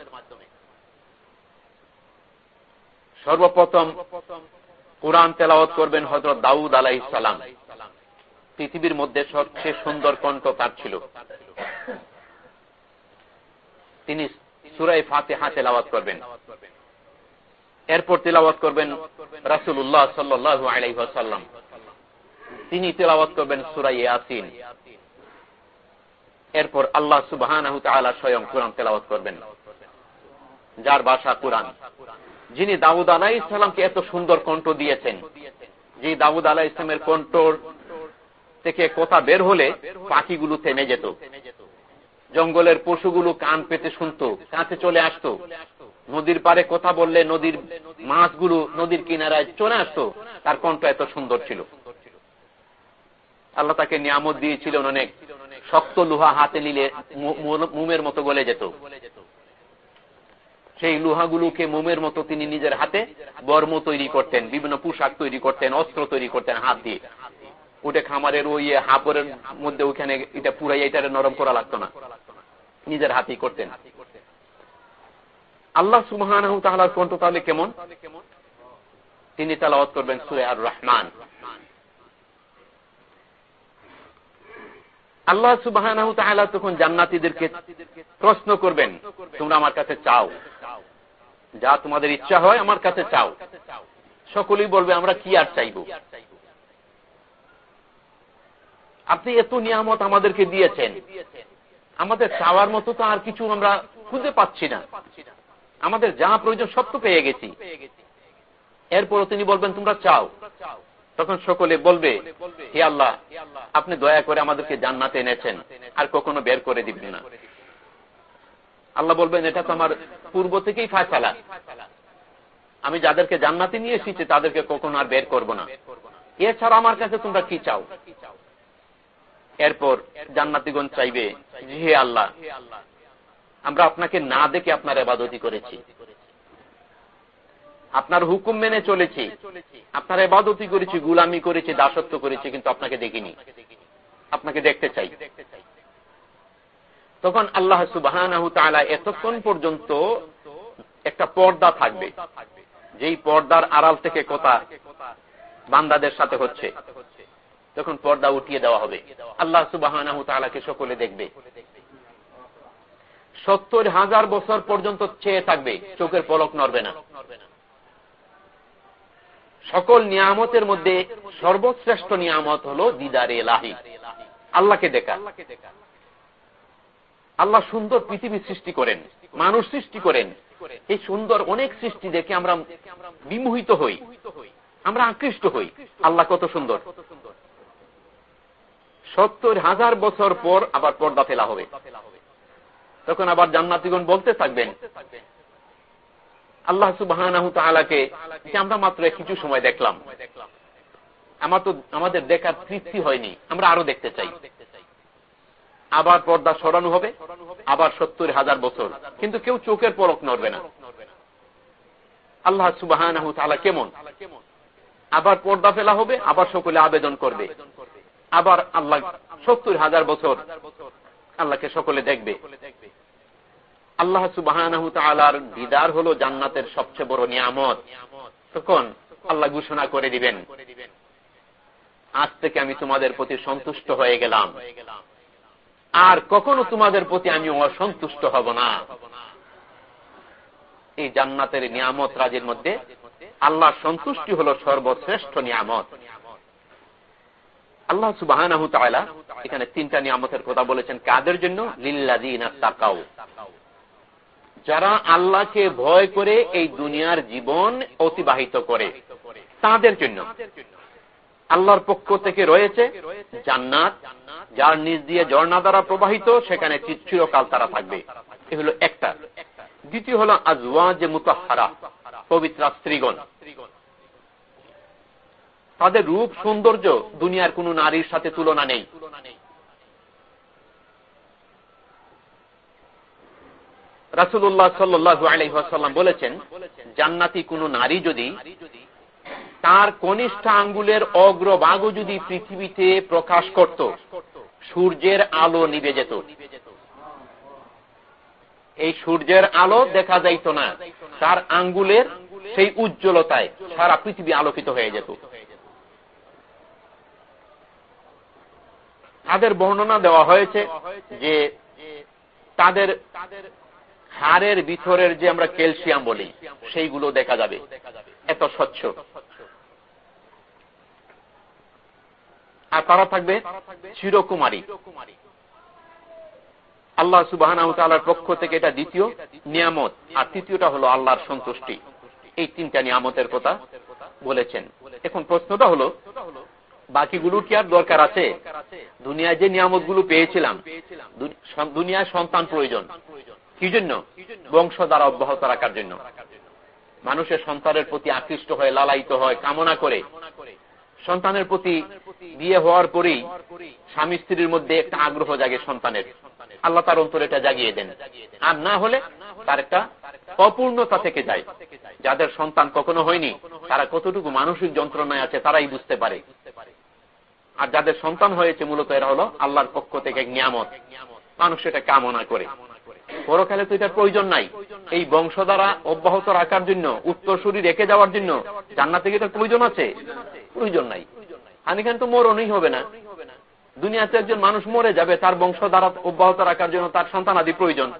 সর্বপ্রথম কোরআন তেলাওয়াত করবেন হজরত দাউদ আলাহ সালাম। পৃথিবীর মধ্যে সবচেয়ে সুন্দর কণ্ঠ তার ছিল। তিনি সুরাই ফাতে হাতে তেলাওয়াত করবেন। এরপর তেলাওয়াত করবেন রাসুল্লাহ সাল্লু আলাইসাল্লাম তিনি তেলাওয়াত করবেন সুরাই ইয়াসিন। এরপর আল্লাহ সুবাহ স্বয়ং কোরআন তেলাওয়াত করবেন। যার বাসা কোরআন। যিনি দাউদ আলাহ ইসলামকে এত সুন্দর কণ্ঠ দিয়েছেন, যে দাউদ আলাহ ইসলামের কণ্ঠ থেকে কথা বের হলে পাখিগুলো থেমে যেত। জঙ্গলের পশুগুলো কান পেতে শুনত কাছে চলে আসত। নদীর পারে কথা বললে নদীর মাছগুলো নদীর কিনারায় চলে আসত, তার কণ্ঠ এত সুন্দর ছিল। আল্লাহ তাকে নিয়ামত দিয়েছিলেন অনেক। শক্ত লোহা হাতে নিলে মুমের মতো গলে যেত। সেই লোহাগুলোকে মোমের মতো তিনি নিজের হাতে বর্ম তৈরি করতেন, বিভিন্ন পোশাক তৈরি করতেন, অস্ত্র তৈরি করতেন হাত দিয়ে। ওটা খামারের ওই হাপরের মধ্যে ওখানে এটা পুরাই এটা নরম করা লাগতো না। নিজের হাতেই করতেন। আল্লাহ কণ্ঠ তাহলে কেমন? তিনি তালাওয়াত করবেন সুরে আর রহমান আল্লাহ সুবাহ তখন জান্নাতিদেরকে প্রশ্ন করবেন, তোমরা আমার কাছে চাও? যা তোমাদের ইচ্ছা হয় আমার কাছে চাও। সকলেই বলবে, আমরা কি আর চাইব? আপনি এত নিয়ামত আমাদেরকে দিয়েছেন। আমাদের চাওয়ার মতো তো আর কিছু আমরা খুঁজে পাচ্ছি না। আমাদের যা প্রয়োজন সব তো পেয়ে গেছি। এরপরও তিনি বলবেন, তোমরা চাও। তখন সকলে বলবে, হে আল্লাহ, আপনি দয়া করে আমাদেরকে জান্নাতে এনেছেন, আর কখনো বের করে দিবেন না। আল্লাহ বলবেন, এটা তো আমার পূর্ব থেকেই ফায়সালা। আমি যাদেরকে জান্নাতে নিয়ে এসেছি, তাদেরকে কখনো আর বের করব না। এছাড়া আমার কাছে তোমরা কি চাও? এরপর জান্নাতিগণ চাইবে, হে আল্লাহ, আমরা আপনাকে না দেখে আপনার এবাদতি করেছি। আপনার হুকুম মেনে চলেছি। আপনার এবাদতি করেছি, গুলামি করেছি, দাসত্ব করেছি, কিন্তু আপনাকে দেখিনি। আপনাকে দেখতে চাই। তখন আল্লাহ সুবাহ এতক্ষণ পর্যন্ত একটা পর্দা থাকবে। যেই পর্দার আড়াল থেকে কথা বান্দাদের সাথে হচ্ছে। তখন পর্দা উঠিয়ে দেওয়া হবে, আল্লাহ সুবাহ সকলে দেখবে। সত্তর হাজার বছর পর্যন্ত চেয়ে থাকবে, চোখের পলক নড়বে না। সকল নিয়ামতের মধ্যে সর্বশ্রেষ্ঠ নিয়ামত হল দিদারে এলাহি। আল্লাহকে দেখা। আল্লাহ সুন্দর পৃথিবী সৃষ্টি করেন, মানুষ সৃষ্টি করেন। এই সুন্দর অনেক সৃষ্টি দেখে আমরা বিমোহিত হই, আমরা আকৃষ্ট হই। আল্লাহ কত সুন্দর। সত্তর হাজার বছর পর আবার পর্দা ফেলা হবে। তখন আবার জান্নাতিগণ বলতে থাকবেন আল্লাহ সুবাহ আমরা মাত্র কিছু সময় দেখলাম। আমার তো, আমাদের দেখার তৃপ্তি হয়নি, আমরা আরও দেখতে চাই। আবার পর্দা সরানো হবে, আবার সত্তর হাজার বছর। কিন্তু কেউ চোখের পলক নড়বে না। আল্লাহ সুবাহ কেমন? আবার পর্দা ফেলা হবে, আবার সকলে আবেদন করবে। আবার আল্লাহ সত্তর হাজার বছর আল্লাহকে সকলে দেখবে। আল্লাহ সুবাহ দিদার হল জান্নাতের সবচেয়ে বড় নিয়ামত। তখন আল্লাহ ঘোষণা করে দিবেন, আজ থেকে আমি তোমাদের প্রতি সন্তুষ্ট হয়ে গেলাম। আর কখনো তোমাদের প্রতি আমি অসন্তুষ্ট হব না। এই জান্নাতের নিয়ামত রাজের মধ্যে আল্লাহ সন্তুষ্টি হল সর্বশ্রেষ্ঠ নিয়ামত। আল্লাহ সুবাহ এখানে তিনটা নিয়ামতের কথা বলেছেন কাদের জন্য? লিল্লাদিন তাকাও যারা আল্লাহকে ভয় করে এই দুনিয়ার জীবন অতিবাহিত করে, তাদের জন্য। আল্লাহর পক্ষ থেকে রয়েছে জান্নাত, যার নিজ দিয়ে ঝর্ণা দ্বারা প্রবাহিত, সেখানে চিরকাল তারা থাকবে। এ হলো একটা। দ্বিতীয় হল আজওয়া যে মুতাহারা, পবিত্রা স্ত্রীগণ। তাদের রূপ সৌন্দর্য দুনিয়ার কোন নারীর সাথে তুলনা নেই। রাসুল্লাহ সাল্লু আলহাম বলেছেন, জান্নাতি কোন নারী যদি তার কনিষ্ঠ আঙ্গুলের অগ্রভাগও যদি পৃথিবীতে প্রকাশ করত, সূর্যের আলো নিবে যেত। এই সূর্যের আলো দেখা যাইত না, তার আঙ্গুলের সেই উজ্জ্বলতায় সারা পৃথিবী আলোকিত হয়ে যেত। তাদের বর্ণনা দেওয়া হয়েছে যে তাদের হাড়ের ভিতরের যে আমরা ক্যালসিয়াম বলি, সেইগুলো দেখা যাবে। এত স্বচ্ছ। আর তারা থাকবে চিরকুমারী। আল্লাহ সুবাহ পক্ষ থেকে এটা দ্বিতীয় নিয়ামত। আর তৃতীয়টা হলো আল্লাহর সন্তুষ্টি। এই তিনটা নিয়ামতের কথা বলেছেন। এখন প্রশ্নটা হলো বাকিগুলোর কি আর দরকার আছে? দুনিয়ায় যে নিয়ামতগুলো পেয়েছিলাম দুনিয়ায় সন্তান প্রয়োজন। কি জন্য বংশ দ্বারা অব্যাহত রাখার জন্য। মানুষের সন্তানের প্রতি আকৃষ্ট হয় লালায়িত হয় কামনা করে। সন্তানের প্রতি বিয়ে হওয়ার পরেই স্বামী স্ত্রীর মধ্যে একটা আগ্রহ জাগে সন্তানের। আল্লাহ তার অন্তর এটা জাগিয়ে দেন। আর না হলে তার একটা অপূর্ণতা থেকে যায়। যাদের সন্তান কখনো হয়নি, তারা কতটুকু মানসিক যন্ত্রণায় আছে তারাই বুঝতে পারে। আর যাদের সন্তান হয়েছে, মূলত এরা হলো আল্লাহর পক্ষ থেকে নিয়ামত। মানুষ এটা কামনা করে। পরকালে তো এটার প্রয়োজন নাই। এই বংশ দ্বারা অব্যাহত রাখার জন্য, উত্তরসূরি রেখে যাওয়ার জন্য জান্নার থেকে এটার প্রয়োজন আছে। প্রয়োজন নাই। হানিখান তো মরণই হবে না। দুনিয়াতে একজন মানুষ মরে যাবে, তার বংশ দ্বারা অব্যাহত রাখার জন্য তার সন্তান আদি প্রয়োজন।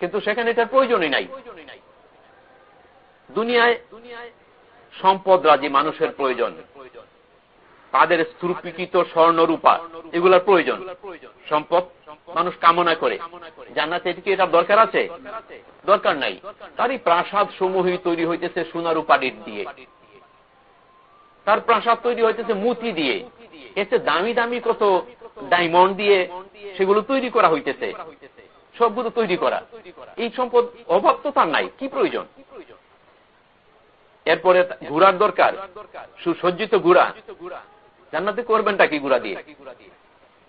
কিন্তু সেখানে এটার প্রয়োজনই নাই। দুনিয়ায় সম্পদ রাজি মানুষের প্রয়োজন। তাদের স্তূপিকৃত স্বর্ণরূপা, এগুলার প্রয়োজন। সম্পদ মানুষ কামনা করে। জান্নাতে কি এটা দরকার আছে? দরকার নাই। তারই প্রাসাদ সমূহই তৈরি হইতেছে সোনার উপাডির দিয়ে। তার প্রাসাদ তৈরি হইতেছে মুতি দিয়ে। এতে দামি দামি কত ডায়মন্ড দিয়ে সেগুলো তৈরি করা হইতেছে। সবগুলো তৈরি করা। এই সম্পদ অভাব তো তার নাই। কি প্রয়োজন? এরপরে ঘোড়ার দরকার। সুসজ্জিত ঘোড়া। জান্নাতে করবেনটা কি ঘোড়া দিয়ে?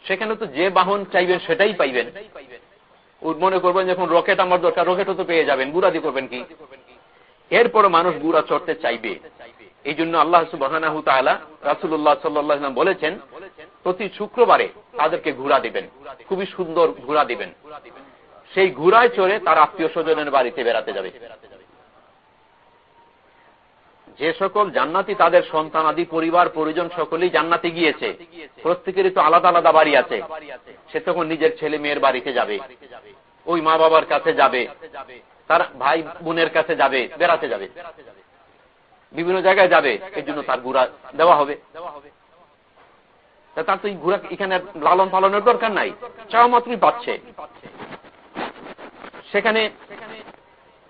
সেখানে তো যে বাহন চাইবেন সেটাই পাইবেন। মনে করবেন যখন রকেট আমার দরকার, রকেটও তো পেয়ে যাবেন গুড়া দিয়ে করবেন কি? এরপর মানুষ গুড়া চড়তে চাইবে। এই জন্য আল্লাহ সুবাহ রাসুল্লাহ সাল্লাম বলেছেন, প্রতি শুক্রবারে তাদেরকে ঘোড়া দিবেন। খুবই সুন্দর ঘোড়া দিবেন। সেই ঘোড়ায় চড়ে তার আত্মীয় স্বজনের বাড়িতে বেড়াতে যাবে। যে সকল জান্নাতি তাদের সন্তান, আদি পরিবার, পরিজন সকলেই জান্নাতি গিয়েছে। প্রত্যেকেরই তো আলাদা আলাদা বাড়ি আছে। সে তখন নিজের ছেলে মেয়ের বাড়িতে যাবে। ওই মা বাবার কাছে যাবে। তার ভাই বোনের কাছে যাবে, বেড়াতে যাবে। বিভিন্ন জায়গায় যাবে। এই জন্য তার ঘোড়া দেওয়া হবে। তার তো ঘোড়া এখানে লালন পালনের দরকার নাই। চাওয়া মাত্রই পাচ্ছে। সেখানে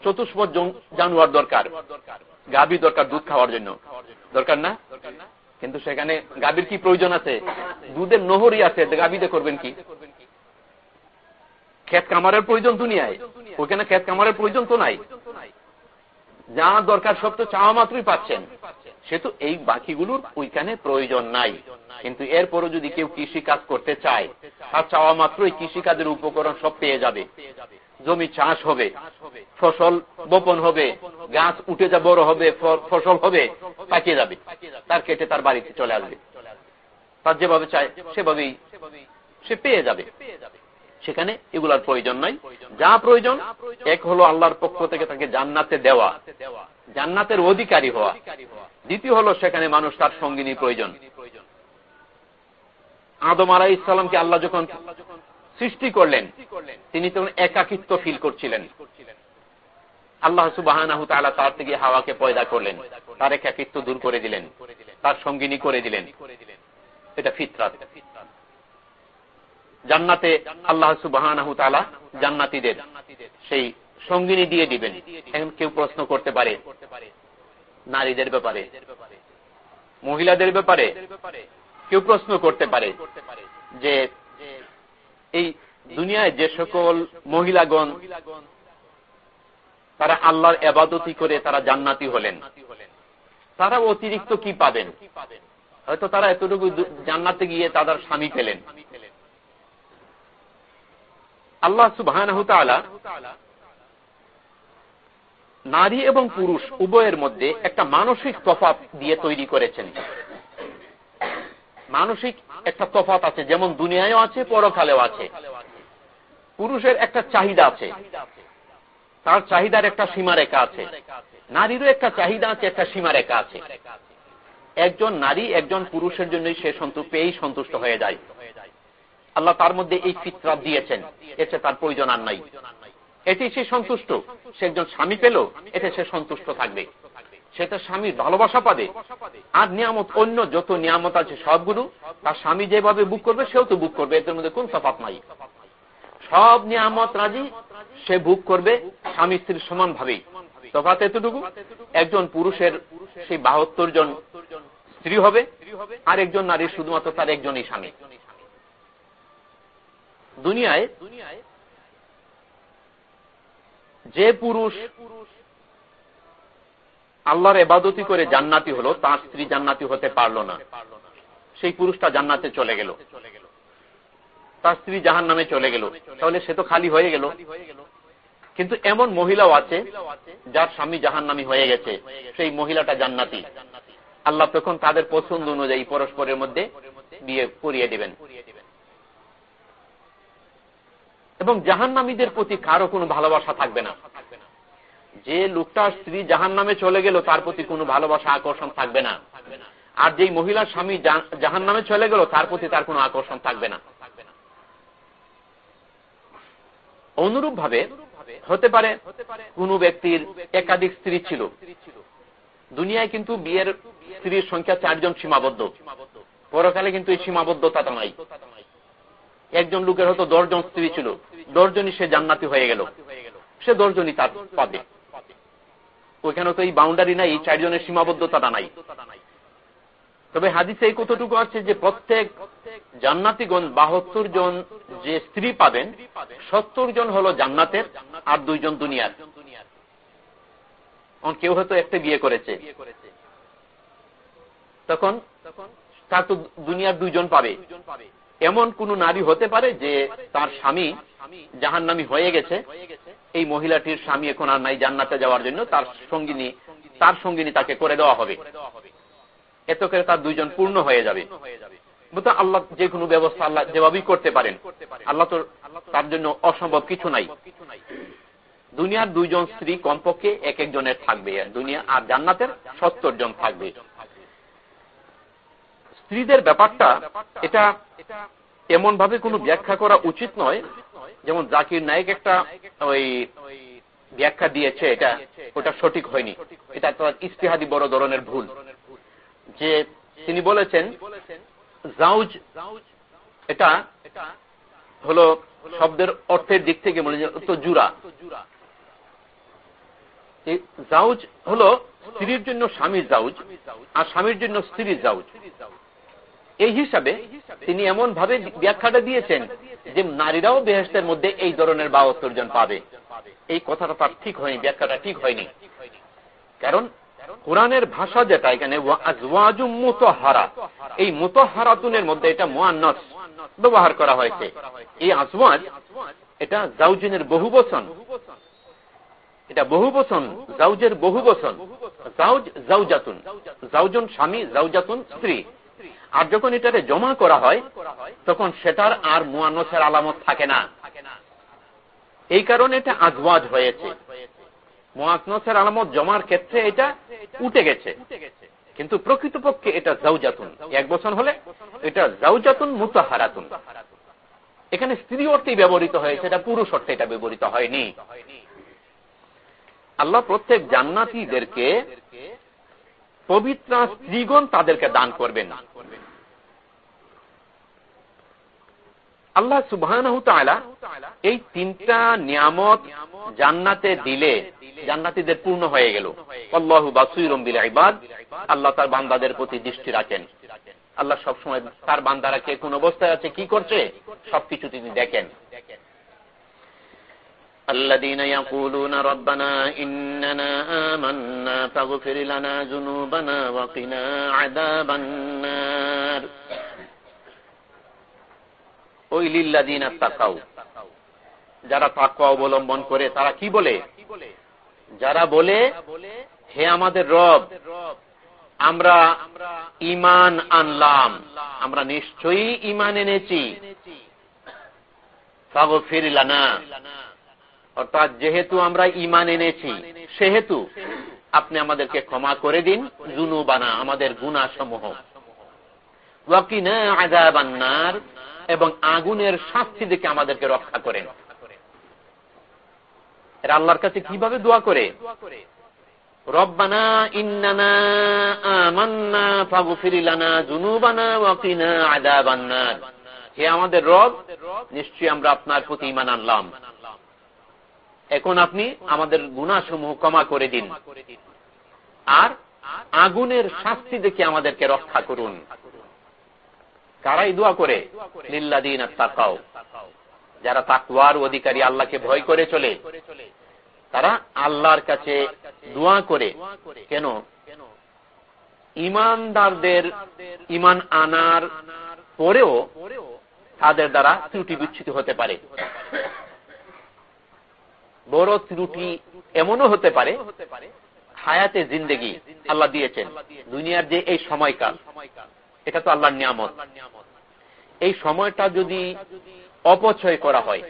চতুষ্পদ জানুয়ার দরকার। গাভী দরকার দুধ খাওয়ার জন্য। দরকার না? কিন্তু সেখানে গাভীর কি প্রয়োজন আছে? দুধের নহরি আছে গাভীতে করবেন কি? ক্ষেত কামারের প্রয়োজন দুনিয়ায়। ওখানে ক্ষেত কামারের প্রয়োজন তো নাই। যা দরকার সব তো চাওয়া মাত্রই পাচ্ছেন। সে তো এই বাকিগুলোর ওইখানে প্রয়োজন নাই। কিন্তু এরপরও যদি কেউ কৃষি কাজ করতে চায়, তার চাওয়া মাত্রই কৃষি কাজের উপকরণ সব পেয়ে যাবে। জমি চাষ হবে, ফসল বপন হবে, গাছ উঠে যা বড় হবে ফসল হবে, পাকিয়ে যাবে। তার কেটে তার বাড়িতে চলে আসবে। তার যেভাবে চায়, সেভাবেই সে পেয়ে যাবে। সেখানে এগুলার প্রয়োজন নাই। যা প্রয়োজন, এক হলো আল্লাহর পক্ষ থেকে তাকে জান্নাতে দেওয়া, জান্নাতের অধিকারী হওয়া। দ্বিতীয় হলো সেখানে মানুষ তার সঙ্গিনী প্রয়োজন। আদম আলাই ইসলামকে আল্লাহ যখন সৃষ্টি করলেন, তিনি তখন একাকিত্ব ফিল করছিলেন। আল্লাহ সুবাহ তার থেকে হাওয়াকে পয়দা করলেন, তার একাকিত্ব দূর করে দিলেন, তার সঙ্গিনী করে দিলেন। এটা ফিতরাত। জান্নাতে আল্লাহ সুবাহ জান্নাতিদের সেই সঙ্গিনী দিয়ে দিবেন। এখন কেউ প্রশ্ন করতে পারে, নারীদের ব্যাপারে, মহিলাদের ব্যাপারে? কেউ প্রশ্ন করতে পারে যে এই দুনিয়ায় যে সকল মহিলাগণ তারা আল্লাহর এবাদতি করে তারা জান্নাতি হলেন। তারা অতিরিক্ত কি পাবেন? হয়তো তারা এতটুকু জান্নাতে গিয়ে তাদের স্বামী পেলেন। আল্লাহ সুবাহ নারী এবং পুরুষ উভয়ের মধ্যে একটা মানসিক তফাত দিয়ে তৈরি করেছেন। মানসিক একটা তফাত আছে, যেমন দুনিয়ায়ও আছে, পরকালেও আছে। পুরুষের একটা চাহিদা আছে। তার চাহিদার একটা সীমারেখা আছে। নারীরও একটা চাহিদা আছে, একটা সীমারেখা আছে। একজন নারী, একজন পুরুষের জন্যই সে পেয়েই সন্তুষ্ট হয়ে যায়। আল্লাহ তার মধ্যে এই ফিতরাত দিয়েছেন। এতে তার প্রয়োজন আর নাই। এটি সে সন্তুষ্ট। সে একজন স্বামী পেল, এতে সে সন্তুষ্ট থাকবে। সেটা স্বামীর ভালোবাসা পাবে। আর নিয়ামত অন্য যত নিয়ামত আছে সবগুলো, তার স্বামী যেভাবে বুক করবে, সেও তো বুক করবে। এদের মধ্যে কোন তফাত নাই। সব নিয়ামত রাজি, সে বুক করবে স্বামী স্ত্রীর সমান ভাবেই তফাত এতটুকু, একজন পুরুষের সেই বাহাত্তর জন স্ত্রী হবে, আর একজন নারীর শুধুমাত্র তার একজনই স্বামী। দুনিয়ায় যে পুরুষ পুরুষ আল্লাহর এবাদতি করে জান্নাতি হলো, তার স্ত্রী জান্নাতি হতে পারল না। সেই পুরুষটা জান্নাতে চলে গেল। তার স্ত্রী জাহান নামে চলে গেল। তাহলে সে তো খালি হয়ে গেল। কিন্তু এমন মহিলাও আছে, যার স্বামী জাহান নামি হয়ে গেছে। সেই মহিলাটা জান্নাতি। আল্লাহ তখন তাদের পছন্দ অনুযায়ী পরস্পরের মধ্যে বিয়ে করিয়ে দিবেন। এবং জাহান্নামীদের প্রতি কারও কোনো ভালোবাসা থাকবে না। যে লোকটার স্ত্রী জাহান নামে চলে গেল, তার প্রতি কোনো ভালোবাসা, আকর্ষণ থাকবে না। আর যেই মহিলার স্বামী জাহান নামে চলে গেল, তার প্রতি তার কোনো আকর্ষণ থাকবে না। অনুরূপ ভাবে হতে পারে কোন ব্যক্তির একাধিক স্ত্রী ছিল। দুনিয়ায় কিন্তু বিয়ের স্ত্রীর সংখ্যা চারজন সীমাবদ্ধ। পরকালে কিন্তু এই সীমাবদ্ধতা নাই। একজন লোকের হয়তো দশজন স্ত্রী ছিল। দশজনই সে জান্নাতি হয়ে গেল। সে দশজনই তার পাবে। ওইখানে তো এই বাউন্ডারি নাই, এই চারজনের সীমাবদ্ধতাটা নাই। তবে হাদিসে এই কতটুকু আছে যে প্রত্যেক জান্নাতিগণ বাহাত্তর জন যে স্ত্রী পাবেন, সত্তর জন হলো জান্নাতের আর দুইজন দুনিয়ার। কেউ হয়তো একটা বিয়ে করেছে। তখন তার তো দুনিয়ার দুইজন পাবে। এমন কোন নারী হতে পারে যে তার স্বামী জাহান নামি হয়ে গেছে। এই মহিলাটির স্বামী এখন আর নাই জান্নাতে যাওয়ার জন্য। তার সঙ্গিনী তার সঙ্গিনী তাকে করে দেওয়া হবে। এত করে তার দুইজন পূর্ণ হয়ে যাবে। আল্লাহ যে কোনো ব্যবস্থা আল্লাহ যেভাবেই করতে পারেন, আল্লাহ তো তার জন্য অসম্ভব কিছু নাই। দুনিয়ার দুইজন স্ত্রী কমপক্ষে এক একজনের থাকবে। দুনিয়া আর জান্নাতের সত্তর জন থাকবে। স্ত্রীদের ব্যাপারটা, এটা এমন ভাবে কোনো ব্যাখ্যা করা উচিত নয়। যেমন জাকির নায়ক একটা ওই ব্যাখ্যা দিয়েছে, এটা, ওটা সঠিক হয়নি। এটা ইস্তেহাদি বড় ধরনের ভুল। যে তিনি বলেছেন, জাউজ এটা হলো শব্দের অর্থের দিক থেকে মনে তো জুরা। জাউজ হলো স্ত্রীর জন্য স্বামীর জাউজ, আর স্বামীর জন্য স্ত্রীর জাউজ। এই হিসাবে তিনি এমন ভাবে ব্যাখ্যাটা দিয়েছেন যে নারীরাও বেহেস্তের মধ্যে এই ধরনের বাহাত্তর জন পাবে। এই কথাটা তার ঠিক হয়নি, ব্যাখ্যাটা ঠিক হয়নি। কারণ কোরআনের ভাষা যেটা, এখানে হারা এই হারাতুনের মধ্যে এটা মোয়ান্নস ব্যবহার করা হয়েছে। এই আজওয়াজ, এটা জাউজিনের বহু বচন। এটা বহু বচন, জাউজের বহু বচন। জাউজ, জাউজাতুন। জাউজন স্বামী, জাউজাতুন স্ত্রী। আর যখন এটারে জমা করা হয়, তখন সেটার আর মুয়ান্নসের আলামত থাকে না। এই কারণে এটা আজওয়াজ হয়েছে। মোয়াকনসের আলামত জমার ক্ষেত্রে এটা উঠে গেছে। কিন্তু প্রকৃতপক্ষে এটা জাউজাতুন এক বছর হলে এটা জাউজাতুন মুতাহারাতুন। এখানে স্ত্রী অর্থেই ব্যবহৃত হয়েছে, এটা পুরুষ অর্থে এটা ব্যবহৃত হয়নি। আল্লাহ প্রত্যেক জান্নাতিদেরকে পবিত্র স্ত্রীগণ তাদেরকে দান করবেন। আল্লাহ সুবাহ এই তিনটা নিয়ামত জান্নাতে দিলে জান্নাতিদের পূর্ণ হয়ে গেল আল্লাহ বাসুইরম বিল ইবাদ আল্লাহ তার বান্দাদের প্রতি দৃষ্টি রাখেন আল্লাহ সবসময় তার বান্দারা কে কোন অবস্থায় আছে কি করছে সবকিছু তিনি দেখেন الذين يقولون ربنا إننا آمنا فاغفر لنا ذنوبنا وقنا عذاب النار ওই লিল্লাদিন তাকাও যারা তাকুয়া অবলম্বন করে, তারা কি বলে? যারা বলে, হে আমাদের রব, আমরা ইমান আনলাম, আমরা নিশ্চয়ই ইমান এনেছি। ফিরিলানা অর্থাৎ যেহেতু আমরা ইমান এনেছি, সেহেতু আপনি আমাদেরকে ক্ষমা করে দিন জুনু বানা আমাদের গুণা সমূহ আজাবান্নার এবং আগুনের শাস্তি থেকে আমাদেরকে রক্ষা করেন এরা আল্লাহর কাছে কীভাবে দোয়া করে? আমাদের রব আমরা আপনার প্রতি ঈমান আনলাম। এখন আপনি আমাদের গুনাহসমূহ ক্ষমা করে দিন। আর আগুনের শাস্তি দেখে আমাদেরকে রক্ষা করুন। কারাই দোয়া করে লিল্লাদিন তাকাও যারা তাকুয়ার অধিকারী, আল্লাহকে ভয় করে চলে, তারা আল্লাহর কাছে দোয়া করে। কেন? ইমানদারদের ইমান আনার পরেও তাদের দ্বারা ত্রুটি বিচ্ছুতি হতে পারে। বড় ত্রুটি এমনও হতে পারে, হায়াতে জিন্দেগি আল্লাহ দিয়েছেন। দুনিয়ার যে এই সময়কাল এটা তো আল্লাহর নিয়ামত। এই সময়টা যদি অপচয় করা হয়,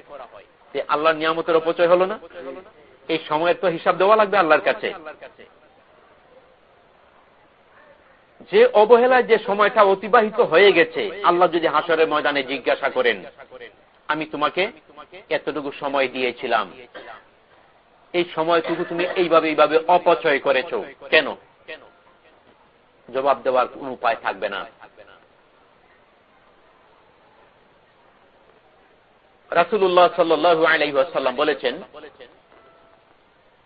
যে আল্লাহর নিয়ামতের অপচয় হলো না, এই সময়ের তো হিসাব দেওয়া লাগবে আল্লাহর কাছে। যে অবহেলায় যে সময়টা অতিবাহিত হয়ে গেছে, আল্লাহ যদি হাসরের ময়দানে জিজ্ঞাসা করেন, আমি তোমাকে এতটুকু সময় দিয়েছিলাম। এই সময়টুকু তুমি এইভাবে এইভাবে অপচয় করেছ। কেন? জবাব দেওয়ার কোন উপায় থাকবে না। রাসুল্লাহ সাল্লু আলাইসাল্লাম বলেছেন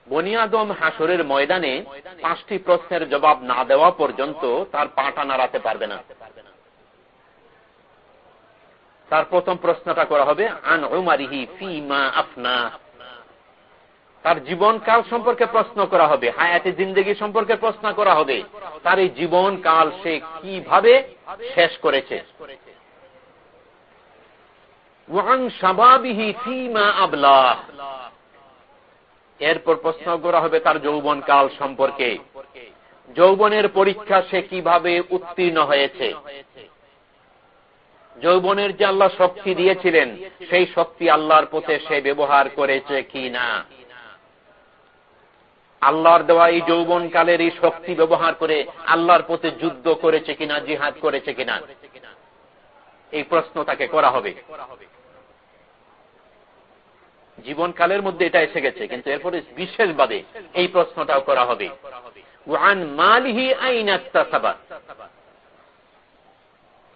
বনিয়াদম হাসরের ময়দানে পাঁচটি প্রশ্নের জবাব না দেওয়া পর্যন্ত তার পাটা নাড়াতে পারবে না। তার প্রথম প্রশ্নটা করা হবে, আন উমারিহি ফিমা আফনা? তার জীবনকাল সম্পর্কে প্রশ্ন করা হবে, হায়াতে জিন্দগি সম্পর্কে প্রশ্ন করা হবে। তার এই জীবনকাল সে কীভাবে শেষ করেছে? এরপর প্রশ্ন করা হবে তার যৌবন কাল সম্পর্কে। যৌবনের পরীক্ষা সে কীভাবে উত্তীর্ণ হয়েছে? যৌবনের যে আল্লাহ শক্তি দিয়েছিলেন, সেই শক্তি আল্লাহর পথে সে ব্যবহার করেছে কি না? আল্লাহর দেওয়া এই যৌবন কালের এই শক্তি ব্যবহার করে আল্লাহর পথে যুদ্ধ করেছে কিনা, জিহাদ করেছে কিনা? এই প্রশ্ন তাকে করা হবে। জীবনকালের মধ্যে এটা এসে গেছে, কিন্তু এরপরে বিশেষভাবে এই প্রশ্নটাও করা হবে।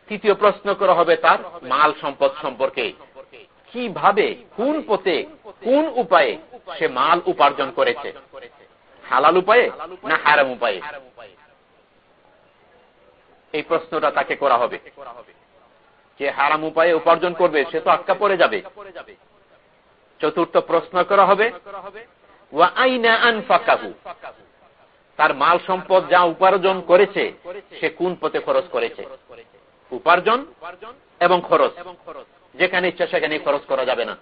তৃতীয় প্রশ্ন করা হবে তার মাল সম্পদ সম্পর্কে। কীভাবে, কোন পথে, কোন উপায়ে সে মাল উপার্জন করেছে? হালাল উপায়ে না হারাম উপায়ে? এই প্রশ্নটা তাকে করা হবে। যে হারাম উপায়ে উপার্জন করবে, সে তো আটকা পড়ে যাবে। চতুর্থ প্রশ্ন করা হবে তার মাল সম্পদ যা উপার্জন করেছে, সে কোন পথে খরচ করেছে? উপার্জন এবং খরচ। যেখানে ইচ্ছা সেখানে খরচ করা যাবে না।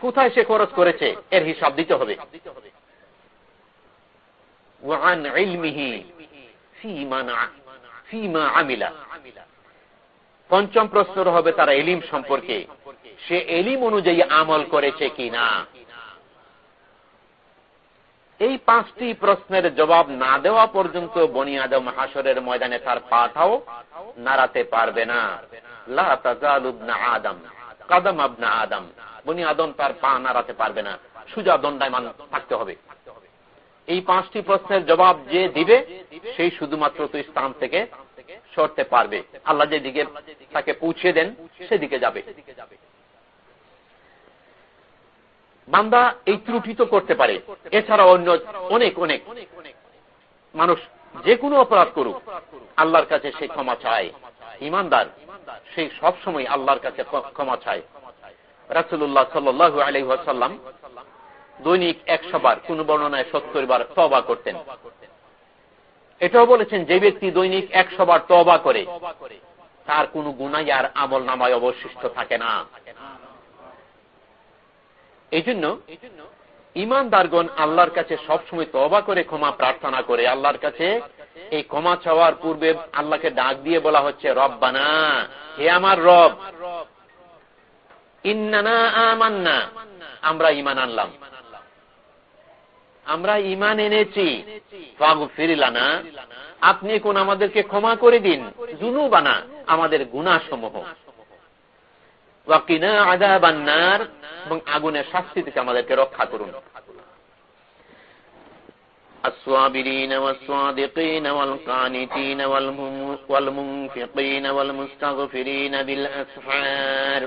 কোথায় সে খরচ করেছে? এর হিসাব দিতে হবে। পঞ্চম প্রশ্ন হবে তারা এলিম সম্পর্কে। সে এলিম অনুযায়ী আমল করেছে কি না এই পাঁচটি প্রশ্নের জবাব না দেওয়া পর্যন্ত বনি আদম হাসরের ময়দানে তার পাঠাও নাড়াতে পারবে না। আদম, কাদম আবনা আদম। বনি আদম তার পা নাড়াতে পারবে না। সুজা দণ্ডায়মান থাকতে হবে। এই পাঁচটি প্রশ্নের জবাব যে দিবে, সেই শুধুমাত্র তুই স্থান থেকে সরতে পারবে। আল্লাহ যেদিকে তাকে পৌঁছে দেন, সেদিকে যাবে। বান্দা এই ত্রুটি তো করতে পারে। এছাড়া অন্য অনেক অনেক। মানুষ যে কোনো অপরাধ করুক, আল্লাহর কাছে সে ক্ষমা চায়। ইমানদার সেই সব সময় আল্লাহর কাছে ক্ষমা চায়। রাসুল্লাহ সাল্লু আলহাসাল্লাম দৈনিক একশো বার, কোন বর্ণনায় সত্তর বার তবা করতেন। এটাও বলেছেন, যে ব্যক্তি দৈনিক একশো বার তবা করে, তার কোন গুণাই আর আমল নামায় অবশিষ্ট থাকে না। এই জন্য ইমানদারগণ আল্লাহর কাছে সবসময় তবা করে ক্ষমা প্রার্থনা করে। আল্লাহর কাছে এই ক্ষমা চাওয়ার পূর্বে আল্লাহকে ডাক দিয়ে বলা হচ্ছে, রব্বানা, হে আমার রব, ইন্নানা আমান্না, আমরা ইমান আনলাম। আমরা ইমান এনেছি। ফিরিলানা আপনি কোন আমাদেরকে ক্ষমা করে দিন। জুনু বানা আমাদের গুণাসমূহ ওয়াকিনা আদা বান্নার এবং আগুনের শাস্তি থেকে আমাদেরকে রক্ষা করুন الصابرين والصادقين والقانتين والمنفقين والمستغفرين بالأسحار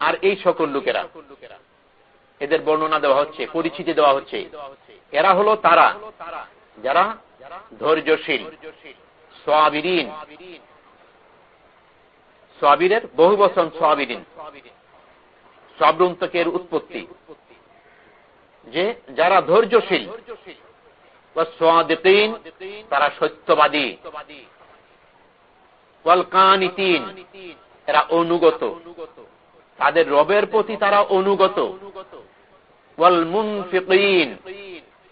আর এই সকল লোকেরা এদের বর্ণনা দেওয়া হচ্ছে পরিচিতি দেওয়া হচ্ছে এরা হলো তারা যারা ধৈর্যশীল সোয়াবিরিন সোয়াবিরের বহু বছর সোয়াবিরিন সবরুন্তকের উৎপত্তি। যে যারা ধৈর্যশীল তারা সত্যবাদী। এরা অনুগত। তাদের রবের প্রতি তারা অনুগত।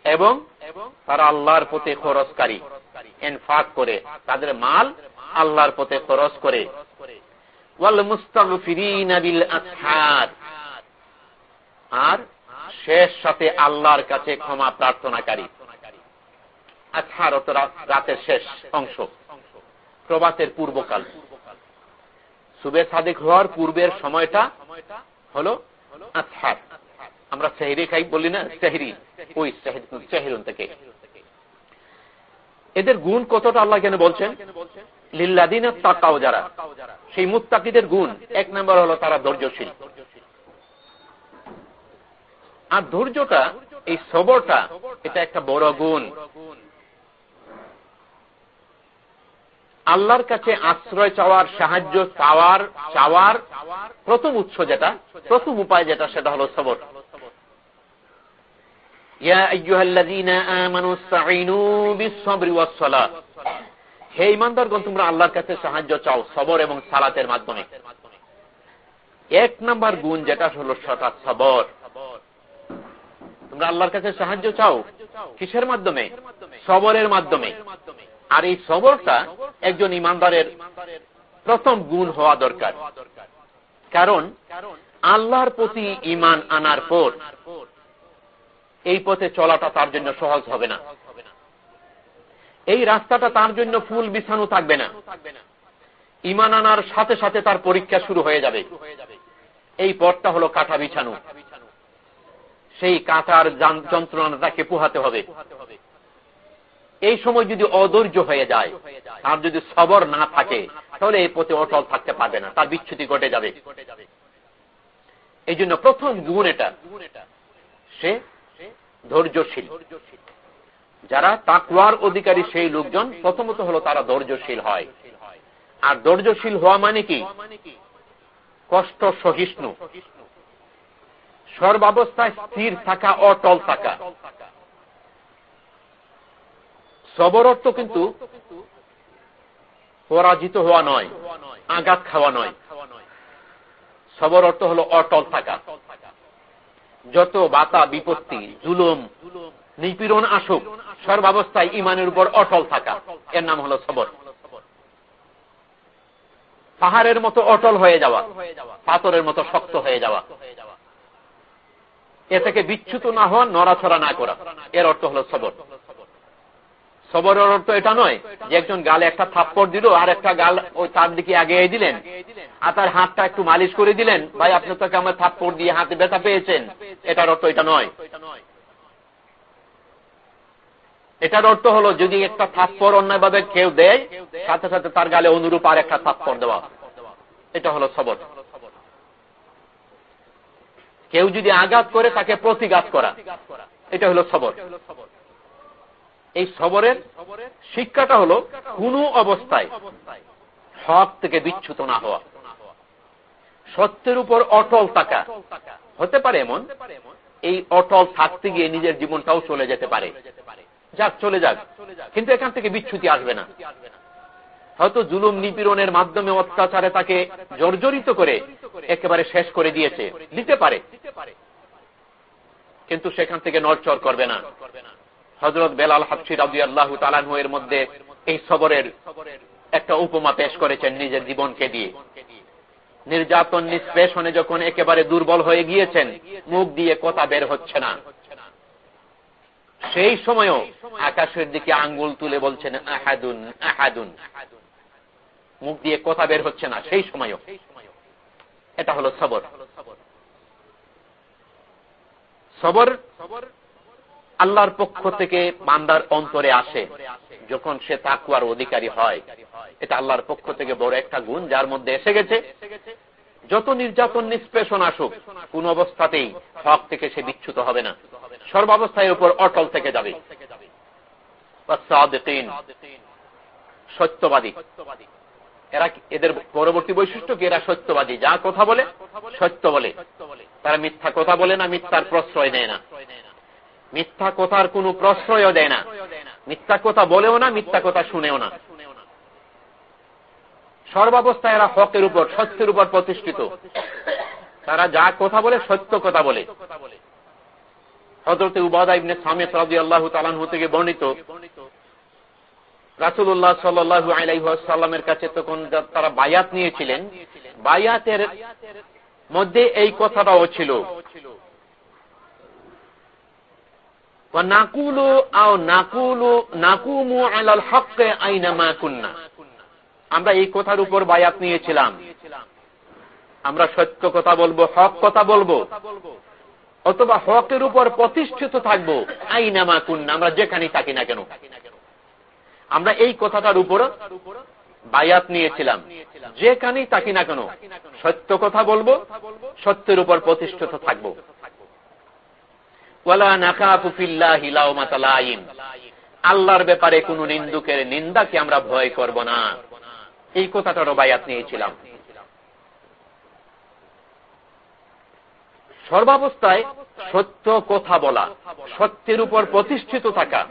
এবং তারা আল্লাহর পথে খরচকারী। এনফাক করে, তাদের মাল আল্লাহর পথে খরচ করে। আর শেষ সাথে আল্লাহর কাছে ক্ষমা প্রার্থনাকারী। আছার রাতের শেষ অংশ পূর্বকাল। সুবে সাদেক হওয়ার পূর্বের সময়টা হল আছার আমরা সেহরি খাই বলি না, সেহরি। ওই সেহরুন থেকে। এদের গুণ কতটা আল্লাহ কেন বলছেন? লিল্লাদিন তাকাও যারা, সেই মুত্তাকিদের গুণ। এক নম্বর হলো তারা ধৈর্যশীল। আর ধৈর্যটা, এই সবরটা, এটা একটা বড় গুণ। আল্লাহর কাছে আশ্রয় চাওয়ার, সাহায্য চাওয়ার চাওয়ার প্রথম উৎস যেটা, প্রথম উপায় যেটা, সেটা হলো সবর। হে ইমানদারগণ, তোমরা আল্লাহর কাছে সাহায্য চাও, সবর এবং সালাতের মাধ্যমে। এক নাম্বার গুণ যেটা হলো সটা সবর। তোমরা আল্লাহর কাছে সাহায্য চাও? কিসের মাধ্যমে? সবরের মাধ্যমে। আর এই সবরটা একজন ইমানদারের প্রথম গুণ হওয়া দরকার। কারণ আল্লাহর প্রতি ইমান আনার পর এই পথে চলাটা তার জন্য সহজ হবে না। এই রাস্তাটা তার জন্য ফুল বিছানো থাকবে না। ইমান আনার সাথে সাথে তার পরীক্ষা শুরু হয়ে যাবে। এই পথটা হলো কাঁটা বিছানো। সেই কাঁটার যন্ত্রণা তাকে পোহাতে হবে। এই সময় যদি অধৈর্য হয়ে যায়, তার যদি সবর না থাকে, তাহলে এই পথে অটল থাকতে পারবে না, তার বিচ্ছুতি ঘটে যাবে। এই জন্য প্রথম গুণ এটা, সে ধৈর্যশীল। যারা তাকুয়ার অধিকারী সেই লোকজন প্রথমত হলো তারা ধৈর্যশীল হয়। আর ধৈর্যশীল হওয়া মানে কি? কষ্ট সহিষ্ণু। সর্বাবস্থায় স্থির থাকা, অটল থাকা। সবর অর্থ কিন্তু পরাজিত হওয়া নয়, আঘাত খাওয়া নয়। সবর অর্থ হল অটল থাকা। যত বাতা বিপত্তি, জুলুম নিপীড়ন আসুক, সর্বাবস্থায় ইমানের উপর অটল থাকা। এর নাম হল সবর। পাহাড়ের মতো অটল হয়ে যাওয়া, পাথরের মতো শক্ত হয়ে যাওয়া। এ থেকে বিচ্ছুত না হওয়া নড়াছড়া না করা। এর অর্থ হল সবর। সবরের অর্থ এটা নয় যে একজন গালে একটা থাপ্পড় দিল, আর একটা গাল ওই তার দিকে আগে দিলেন, আর তার হাতটা একটু মালিশ করে দিলেন, ভাই, আপনি তোকে আমার থাপ্পড় দিয়ে হাতে ব্যথা পেয়েছেন। এটার অর্থ এটা নয়। এটার অর্থ হলো, যদি একটা থাপ্পড় অন্যায়ভাবে কেউ দেয়, সাথে সাথে তার গালে অনুরূপ আর একটা থাপ্পড় দেওয়া এটা হলো সবর। কেউ যদি আঘাত করে, তাকে প্রতিঘাত করা। এটা হলো সবর। এই সবরের শিক্ষাটা হলো, কোন অবস্থায় হক থেকে বিচ্ছুত না হওয়া। সত্যের উপর অটল থাকা। হতে পারে এমন, এই অটল থাকতে গিয়ে নিজের জীবনটাও চলে যেতে পারে। যাক, চলে যাক। কিন্তু এখান থেকে বিচ্ছুতি আসবে না। হয়তো জুলুম নিপীড়নের মাধ্যমে অত্যাচারে তাকে জর্জরিত করে একেবারে শেষ করে দিয়েছে। দিতে পারে। কিন্তু সেখান থেকে নড়চড় করবে না। হজরত বেলাল হাফসি রাবি আল্লাহ তালানহ এর মধ্যে এই সবরের একটা উপমা পেশ করেছেন নিজের জীবনকে দিয়ে। নির্যাতন, নিষ্পেষণে যখন একেবারে দুর্বল হয়ে গিয়েছেন, মুখ দিয়ে কথা বের হচ্ছে না। সেই সময়ও আকাশের দিকে আঙ্গুল তুলে বলছেন, আহাদুন আহাদুন। মুখ দিয়ে কথা বের হচ্ছে না, সেই সময়ও। এটা হলো সবর। সবর আল্লাহর পক্ষ থেকে বান্দার অন্তরে আসে, যখন সে তাকুয়ার অধিকারী হয়। এটা আল্লাহর পক্ষ থেকে বড় একটা গুণ, যার মধ্যে এসে গেছে, যত নির্যাতন, নিষ্পেষণ আসুক, কোন অবস্থাতেই হক থেকে সে বিচ্ছুত হবে না। সর্বাবস্থায় উপর অটল থেকে যাবে। সত্যবাদী। এরা এদের পরবর্তী বৈশিষ্ট্য কি? এরা সত্যবাদী। যা কথা বলে, সত্য বলে। তারা মিথ্যা কথা বলে না, মিথ্যার প্রশ্রয় নেয় না। মিথ্যা কথার কোন প্রশ্রয়ও দেয় না। মিথ্যা কথা বলেও না, মিথ্যা কথা শুনেও না। সর্বাবস্থায় এরা হকের উপর, সত্যের উপর প্রতিষ্ঠিত। তারা যা কথা বলে, সত্য কথা বলে। হজরত উবাদা ইবনে সামেত রাজি আল্লাহ তালানহু থেকে বর্ণিত রাসুল্লাহ সাল্লু আলাইসাল্লামের কাছে তখন তারা বায়াত নিয়েছিলেন, বায়াতের মধ্যে এই কথাটাও ছিল। আমরা এই কথার উপর বায়াত নিয়েছিলাম। আমরা সত্য কথা বলব, হক কথা বলব। অথবা হকের উপর প্রতিষ্ঠিত থাকব। আইনামা কুন্না, আমরা যেখানেই থাকি না কেন। আমরা এই কথাটার উপর বায়াত নিয়েছিলাম। যেখানেই থাকি না কেন, সত্য কথা বলব, সত্যের উপর প্রতিষ্ঠিত থাকব। আল্লাহর ব্যাপারে কোন নিন্দুকের নিন্দাকে আমরা ভয় করব না। এই কথাটারও বায়াত নিয়েছিলাম। সর্বাবস্থায় সত্য কথা বলা, সত্যের উপর প্রতিষ্ঠিত থাকা।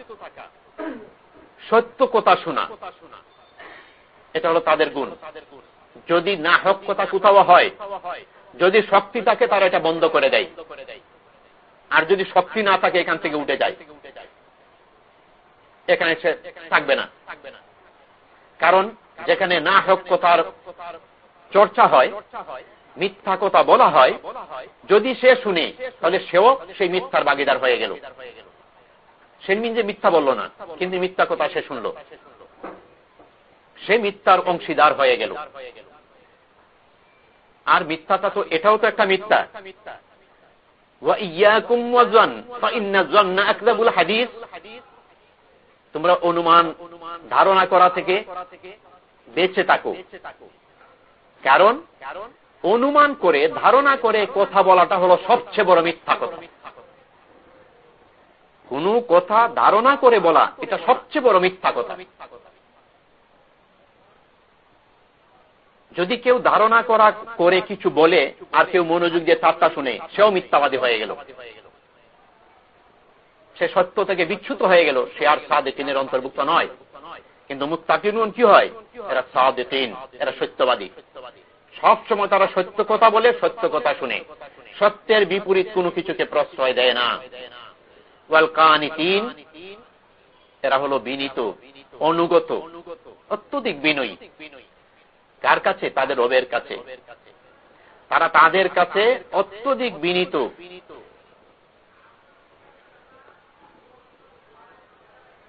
সত্য কথা শোনা। এটা হলো তাদের গুণ। যদি না হক কথা কোথাও হয়, যদি শক্তি থাকে তারা এটা বন্ধ করে দেয়। আর যদি শক্তি না থাকে এখান থেকে উঠে যায়। এখানে সে থাকবে না। কারণ যেখানে না হক কথার চর্চা হয় মিথ্যা কথা বলা হয়, যদি সে শুনে, তাহলে সেও সেই মিথ্যার বাগিদার হয়ে গেল। সে যে মিথ্যা বলল না, কিন্তু মিথ্যা কথা সে শুনল। সে মিথ্যার অংশীদার হয়ে গেল। আর মিথ্যাটা তো এটাও তো একটা মিথ্যা। তোমরা অনুমান, ধারণা করা থেকে বেঁচে থাকো। কারণ অনুমান করে, ধারণা করে কথা বলাটা হলো সবচেয়ে বড় মিথ্যা কথা। কোন কথা ধারণা করে বলা, এটা সবচেয়ে বড় মিথ্যা কথা। যদি কেউ ধারণা করা করে কিছু বলে, আর কেউ মনোযোগ দিয়ে তারটা শুনে, সেও মিথ্যাবাদী হয়ে গেল। সে সত্য থেকে বিচ্ছুত হয়ে গেল, সে আর সাদেকিনের অন্তর্ভুক্ত নয়। কিন্তু মুক্তাকিনুন কি হয়? এরা সাদেকিন এরা সত্যবাদী। সবসময় তারা সত্য কথা বলে, সত্য কথা শুনে। সত্যের বিপরীত কোনো কিছুকে প্রশ্রয় দেয় না। এরা হলো বিনীত, অনুগত, অত্যধিক বিনয়ী। কার কাছে? তাদের রবের কাছে। তারা তাদের কাছে অত্যধিক বিনীত।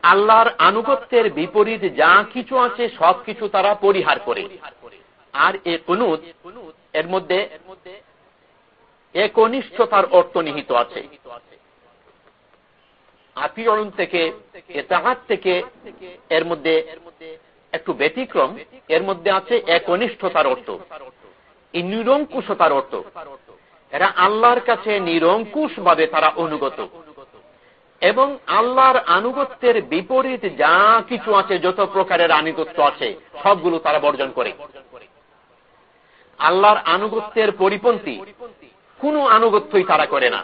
আল্লাহর আনুগত্যের বিপরীত যা কিছু আছে সব কিছু তারা পরিহার করে। আর এ কুনুদ এর মধ্যে একনিষ্ঠতার অর্থ নিহিত আছে। আপিরণ থেকে, এতাহাত থেকে এর মধ্যে একটু ব্যতিক্রম, এর মধ্যে আছে একনিষ্ঠতার অর্থ। এই নিরঙ্কুশতার অর্থ। এরা আল্লাহর কাছে নিরঙ্কুশ ভাবে তারা অনুগত। এবং আল্লাহর আনুগত্যের বিপরীত যা কিছু আছে, যত প্রকারের আনুগত্য আছে, সবগুলো তারা বর্জন করে। আল্লাহর আনুগত্যের পরিপন্থী, কোন আনুগত্যই তারা করে না।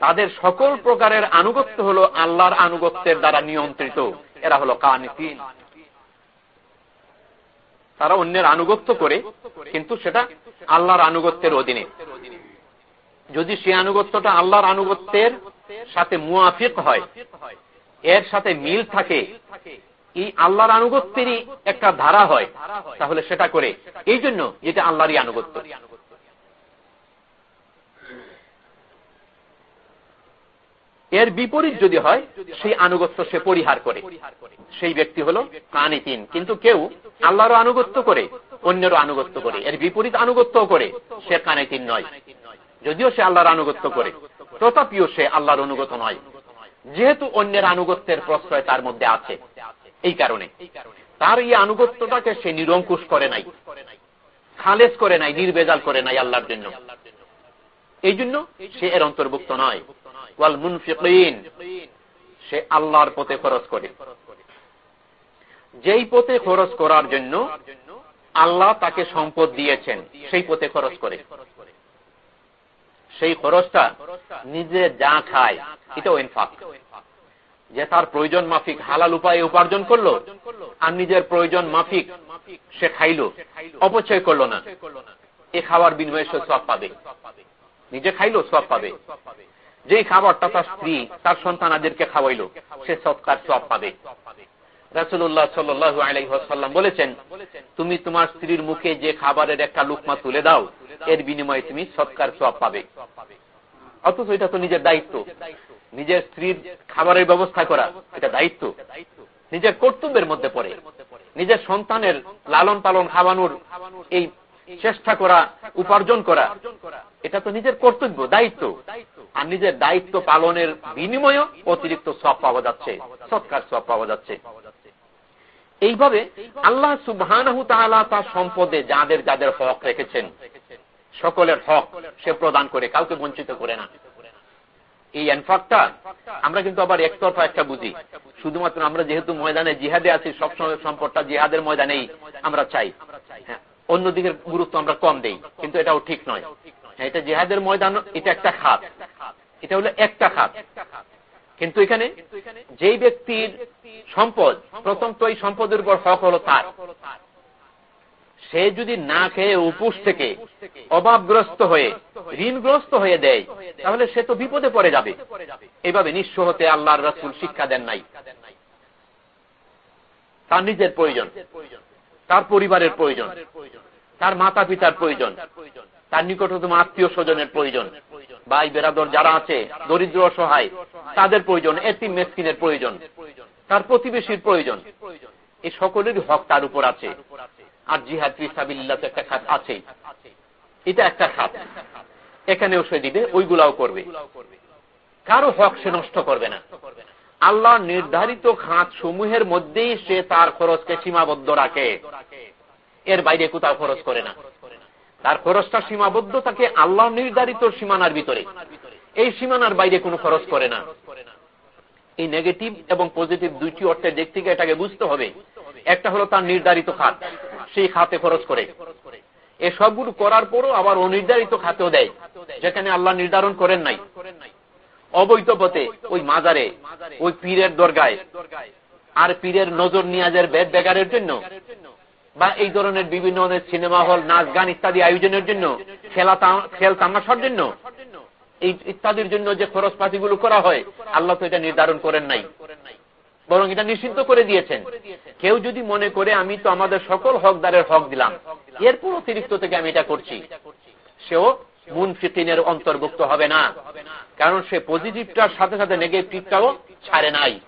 তাদের সকল প্রকারের আনুগত্য হল আল্লাহর আনুগত্যের দ্বারা নিয়ন্ত্রিত। এরা হল কানিতিন তারা অন্যের আনুগত্য করে, কিন্তু সেটা আল্লাহর আনুগত্যের অধীনে। যদি সে আনুগত্যটা আল্লাহর আনুগত্যের সাথে মুআফিক হয়, এর সাথে মিল থাকে এই আল্লাহর আনুগত্যেরই একটা ধারা হয়। তাহলে সেটা করে। এই জন্য যেটা আল্লাহরই আনুগত্য। এর বিপরীত যদি হয়, সেই আনুগত্য সে পরিহার করে। সেই ব্যক্তি হল কানিতিন। কিন্তু কেউ আল্লাহরও আনুগত্য করে, অন্যেরও আনুগত্য করে। এর বিপরীত আনুগত্য করে, সে কানিতিন নয়। যদিও সে আল্লাহর আনুগত্য করে, তথাপিও সে আল্লাহর অনুগত নয়। যেহেতু অন্যের আনুগত্যের প্রশ্রয় তার মধ্যে আছে। এই কারণে। তার এই আনুগত্যটাকে সে নিরঙ্কুশ করে নাই। খালেজ করে নাই, নির্বেজাল করে নাই আল্লাহর জন্য। এই জন্য সে এর অন্তর্ভুক্ত নয়। ওয়াল মুনফিকিন, সে আল্লাহর পথে খরচ করে। যেই পথে খরচ করার জন্য আল্লাহ তাকে সম্পদ দিয়েছেন, সেই পথে খরচ করে। সেই খরচটা নিজে যা খায়, এটাও ইনফাক যে তার প্রয়োজন মাফিক হালাল উপায়ে উপার্জন করল, আর নিজের প্রয়োজন মাফিক সে খাইল, অপচয় করল না। এ খাওয়ার বিনিময়ে সে সব পাবে। নিজে খাইলো সব পাবে। যে খাবারটা তার স্ত্রী, তার সন্তানাদেরকে খাওয়াইল, সে সৎকার সব পাবে। রাসুল্লাহ সাল্লু আলাইসাল্লাম বলেছেন, তুমি তোমার স্ত্রীর মুখে যে খাবারের একটা লুকমা তুলে দাও, এর বিনিময়ে তুমি সৎকার সব পাবে। অথচ এটা তো নিজের দায়িত্ব। নিজের স্ত্রীর খাবারের ব্যবস্থা করা, এটা দায়িত্ব। নিজের কর্তব্যের মধ্যে পড়ে। নিজের সন্তানের লালন পালন খাওয়ানোর এই চেষ্টা করা, উপার্জন করা, এটা তো নিজের কর্তব্য, দায়িত্ব। আর নিজের দায়িত্ব পালনের বিনিময় অতিরিক্ত সব পাওয়া যাচ্ছে, সৎকার সব পাওয়া যাচ্ছে। এইভাবে আল্লাহ সুবাহ তার সম্পদে যাদের যাদের হক রেখেছেন সকলের হক সে প্রদান করে, কাউকে বঞ্চিত করে না। এই এনফাকটা আমরা কিন্তু আবার একতরফা একটা বুঝি। শুধুমাত্র আমরা যেহেতু ময়দানে জিহাদে আছি, সবসময় সম্পদটা জিহাদের ময়দানেই আমরা চাই। হ্যাঁ অন্যদিকের গুরুত্ব আমরা কম দেই, কিন্তু এটাও ঠিক নয়। হ্যাঁ এটা জেহাদের ময়দান, এটা একটা খাত। এটা হলো একটা খাত। কিন্তু এখানে যেই ব্যক্তির সম্পদ, প্রথম তো এই সম্পদের উপর হক হলো তার। সে যদি না খেয়ে উপোস থেকে অভাবগ্রস্ত হয়ে, ঋণগ্রস্ত হয়ে দেয়, তাহলে সে তো বিপদে পড়ে যাবে। এভাবে নিঃস্ব হতে আল্লাহর রাসুল শিক্ষা দেন নাই। তার নিজের প্রয়োজন, তার পরিবারের প্রয়োজন, তার মাতা পিতার প্রয়োজন, তার নিকটতম আত্মীয় স্বজনের প্রয়োজন ভাই বেরাদর যারা আছে, দরিদ্র, অসহায়, তাদের প্রয়োজন, এতিম মেসকিনের প্রয়োজন, তার প্রতিবেশীর প্রয়োজন এই সকলেরই হক তার উপর আছে। আর জিহাদ ফিসাবিল্লাহ একটা খাত আছে। এটা একটা খাত। এখানেও সে দিবে ওইগুলাও করবে। কারও হক সে নষ্ট করবে না। আল্লাহ নির্ধারিত খাত সমূহের মধ্যেই সে তার খরচকে সীমাবদ্ধ রাখে। এর বাইরে কোথাও খরচ করে না। তার খরচটা সীমাবদ্ধ থাকে আল্লাহ নির্ধারিত সীমানার ভিতরে। এই সীমানার বাইরে কোনো খরচ করে না। এই নেগেটিভ এবং পজিটিভ দুইটি অর্থের দিক থেকে এটাকে বুঝতে হবে। একটা হলো তার নির্ধারিত খাত, সেই খাতে খরচ করে। এ সবগুলো করার পরও আবার অনির্ধারিত খাতেও দেয়, যেখানে আল্লাহ নির্ধারণ করেন নাই। অবৈধ পথে ওই মাজারে, ওই পীরের দরগায়, আর পীরের নজর নিয়াজের বেদ বেগারের জন্য, বা এই ধরনের বিভিন্ন ধরনের সিনেমা হল, নাচ গান ইত্যাদি আয়োজনের জন্য, খেলা খেল তামাশার জন্য, এই ইত্যাদির জন্য যে খরচপাতিগুলো করা হয়, আল্লাহ তো এটা নির্ধারণ করেন নাই। বরং এটা নিষিদ্ধ করে দিয়েছেন। কেউ যদি মনে করে, আমি তো আমাদের সকল হকদারের হক দিলাম। এরপর অতিরিক্ত থেকে আমি এটা করছি। সেও মুনফিকিনের অন্তর্ভুক্ত হবে না। কারণ সে পজিটিভটার সাথে সাথে নেগেটিভটাও ছাড়ে নাই।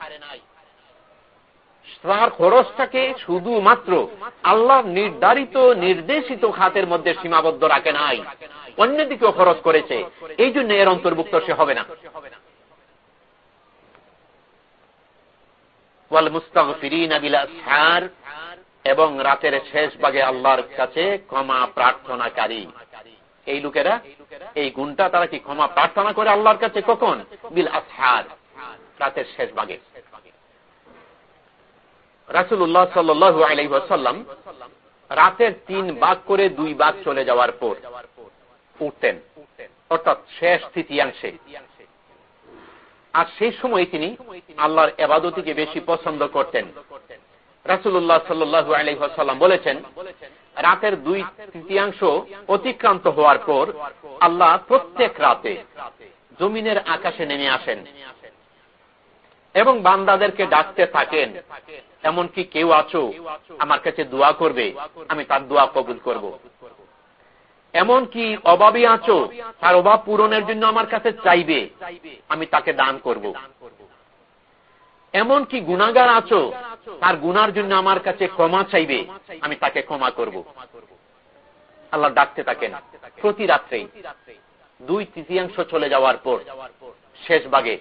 তার খরচটাকে শুধুমাত্র আল্লাহ নির্ধারিত, নির্দেশিত খাতের মধ্যে সীমাবদ্ধ রাখে নাই। অন্যদিকেও খরচ করেছে। এই জন্য এর অন্তর্ভুক্ত সে হবে না। এবং রাতের শেষ ভাগে আল্লাহর কাছে ক্ষমা প্রার্থনাকারী। এই লোকেরা, এই গুণটা তারা কি ক্ষমা প্রার্থনা করে আল্লাহর কাছে কখন? বিল আসহার, রাতের শেষ ভাগে। রাসুল্লাহ সাল্লু আলাইসাল্লাম রাতের তিন ভাগ করে দুই ভাগ চলে যাওয়ার পর উঠতেন। অর্থাৎ শেষ তৃতীয়াংশে। আর সেই সময় তিনি আল্লাহর এবাদতিকে বেশি পছন্দ করতেন রাসুল্লাহ সাল্লু আলাইসাল্লাম বলেছেন, রাতের দুই তৃতীয়াংশ অতিক্রান্ত হওয়ার পর আল্লাহ প্রত্যেক রাতে জমিনের আকাশে নেমে আসেন এবং বান্দাদেরকে ডাকতে থাকেন, এমনকি কেউ আছো, আমার কাছে দোয়া করবে, আমি তার দোয়া কবুল করব। এমন কি অভাবী আছো, তার অভাব পূরণের জন্য আমার কাছে চাইবে, আমি তাকে দান করব। এমন কি গুণাগার আছো, তার গুনার জন্য আমার কাছে ক্ষমা চাইবে, আমি তাকে ক্ষমা করব। আল্লাহ ডাকতে থাকেন, প্রতি রাত্রেই দুই তৃতীয়াংশ চলে যাওয়ার পর, শেষ ভাগে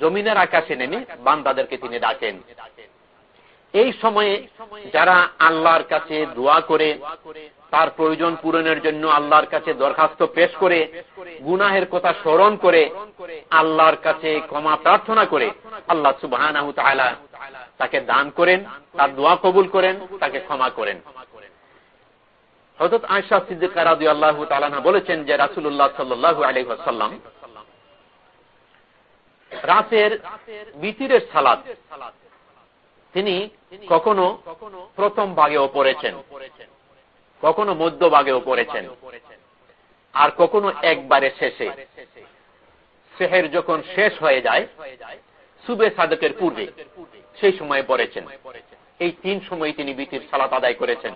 জমিনের আকাশে নেমে বান্দাদেরকে তিনি ডাকেন এই সময়ে যারা আল্লাহর কাছে দোয়া করে তার প্রয়োজন পূরণের জন্য আল্লাহর কাছে দরখাস্ত পেশ করে, গুনাহের কথা স্মরণ করে, আল্লাহর কাছে ক্ষমা প্রার্থনা করে আল্লাহ সুবাহ তাকে দান করেন, তার দোয়া কবুল করেন, তাকে ক্ষমা করেন। হজরত আয়সা সিদ্দিক আল্লাহ তালানা বলেছেন যে রাসুল্লাহ সাল্লু আলহাসাল্লাম রাতের বিতিরের সালাদ তিনি কখনো প্রথম ভাগেও পড়েছেন। কখনো মধ্য ভাগেও পড়েছেন। আর কখনো একবারে শেষে। শেহের যখন শেষ হয়ে যায় সুবে সাদকের পূর্বে সেই সময়ে পড়েছেন। এই তিন সময় তিনি বিতির সালাত আদায় করেছেন।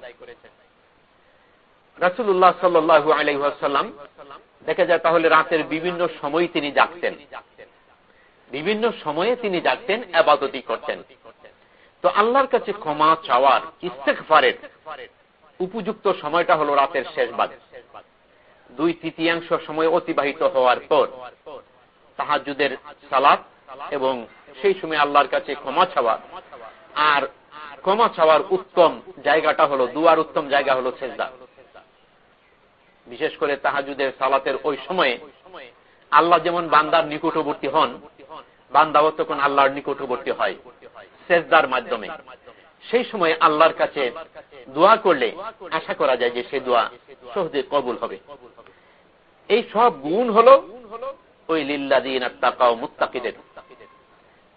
রাসুল্লাহ সাল্লু আলাইসাল্লাম দেখা যায় তাহলে রাতের বিভিন্ন সময় তিনি জাগতেন। বিভিন্ন সময়ে তিনি জাগতেন আবাদতি করতেন। তো আল্লাহর কাছে ক্ষমা চাওয়ার ইস্তেকফারের উপযুক্ত সময়টা হলো রাতের শেষ ভাগ দুই তৃতীয়াংশ সময় অতিবাহিত হওয়ার পর তাহাজুদের সালাত এবং সেই সময় আল্লাহর কাছে ক্ষমা চাওয়া। আর ক্ষমা চাওয়ার উত্তম জায়গাটা হলো, দুয়ার উত্তম জায়গা হলো সেজদা। বিশেষ করে তাহাজুদের সালাতের ওই সময়ে আল্লাহ যেমন বান্দার নিকটবর্তী হন, বান্দাও তখন আল্লাহর নিকটবর্তী হয়, সেজদার মাধ্যমে। সেই সময় আল্লাহর কাছে দোয়া করলে আশা করা যায় যে সে দোয়া সহজে কবুল হবে। এই সব গুণ হল ওই লিল্লাদিন আত্মাকা মুত্তাকিদের।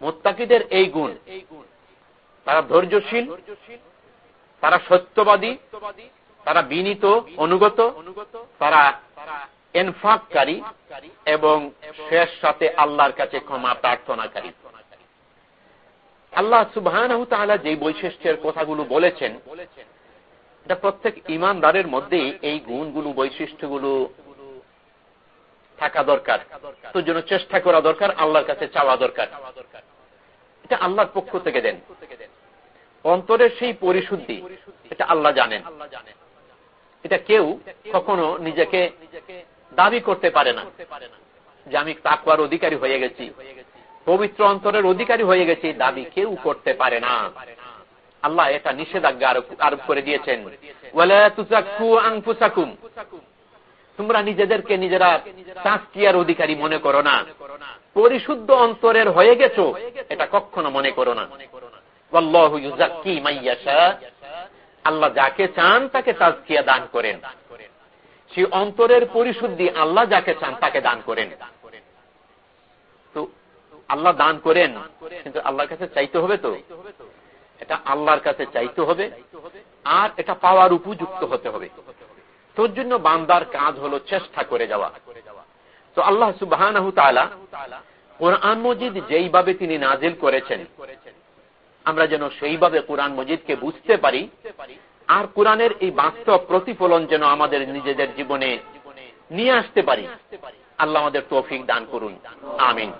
মুত্তাকিদের এই গুণ, তারা ধৈর্যশীল, তারা সত্যবাদী, তারা বিনীত, অনুগত, তারা এনফাককারী এবং শেষ সাথে আল্লাহর কাছে ক্ষমা প্রার্থনাকারী। আল্লাহ সুবাহ যে বৈশিষ্ট্যের কথাগুলো বলেছেন, এটা প্রত্যেক ইমানদারের মধ্যে এই গুণগুলো, বৈশিষ্ট্যগুলো থাকা দরকার। তোর জন্য চেষ্টা করা দরকার, আল্লাহর কাছে চাওয়া দরকার। এটা আল্লাহর পক্ষ থেকে দেন। অন্তরের সেই পরিশুদ্ধি, এটা আল্লাহ জানেন। এটা কেউ কখনো নিজেকে দাবি করতে পারে না যে আমি তাকুয়ার অধিকারী হয়ে গেছি। পবিত্র অন্তরের অধিকারী হয়ে গেছি, দাবি কেউ করতে পারে না। আল্লাহ এটা নিষেধাজ্ঞা আরোপ করে দিয়েছেন। তোমরা নিজেদেরকে নিজেরা তাস্কিয়ার অধিকারী মনে করো না। পরিশুদ্ধ অন্তরের হয়ে গেছো, এটা কখনো মনে করো না। আল্লাহ যাকে চান তাকে তাজকিয়া দান করেন। সে অন্তরের পরিশুদ্ধি আল্লাহ যাকে চান তাকে দান করেন। আল্লাহ দান করেন, কিন্তু আল্লাহর কাছে চাইতে হবে তো। এটা আল্লাহর কাছে চাইতে হবে, আর এটা পাওয়ার উপযুক্ত হতে হবে। তোর জন্য বান্দার কাজ হলো চেষ্টা করে যাওয়া। তো আল্লাহ সুবাহ কোরআন মজিদ যেইভাবে তিনি নাজিল করেছেন, আমরা যেন সেইভাবে কোরআন মজিদকে বুঝতে পারি, আর কোরআনের এই বাস্তব প্রতিফলন যেন আমাদের নিজেদের জীবনে নিয়ে আসতে পারি। আল্লাহ আমাদের তৌফিক দান করুন। আমিন।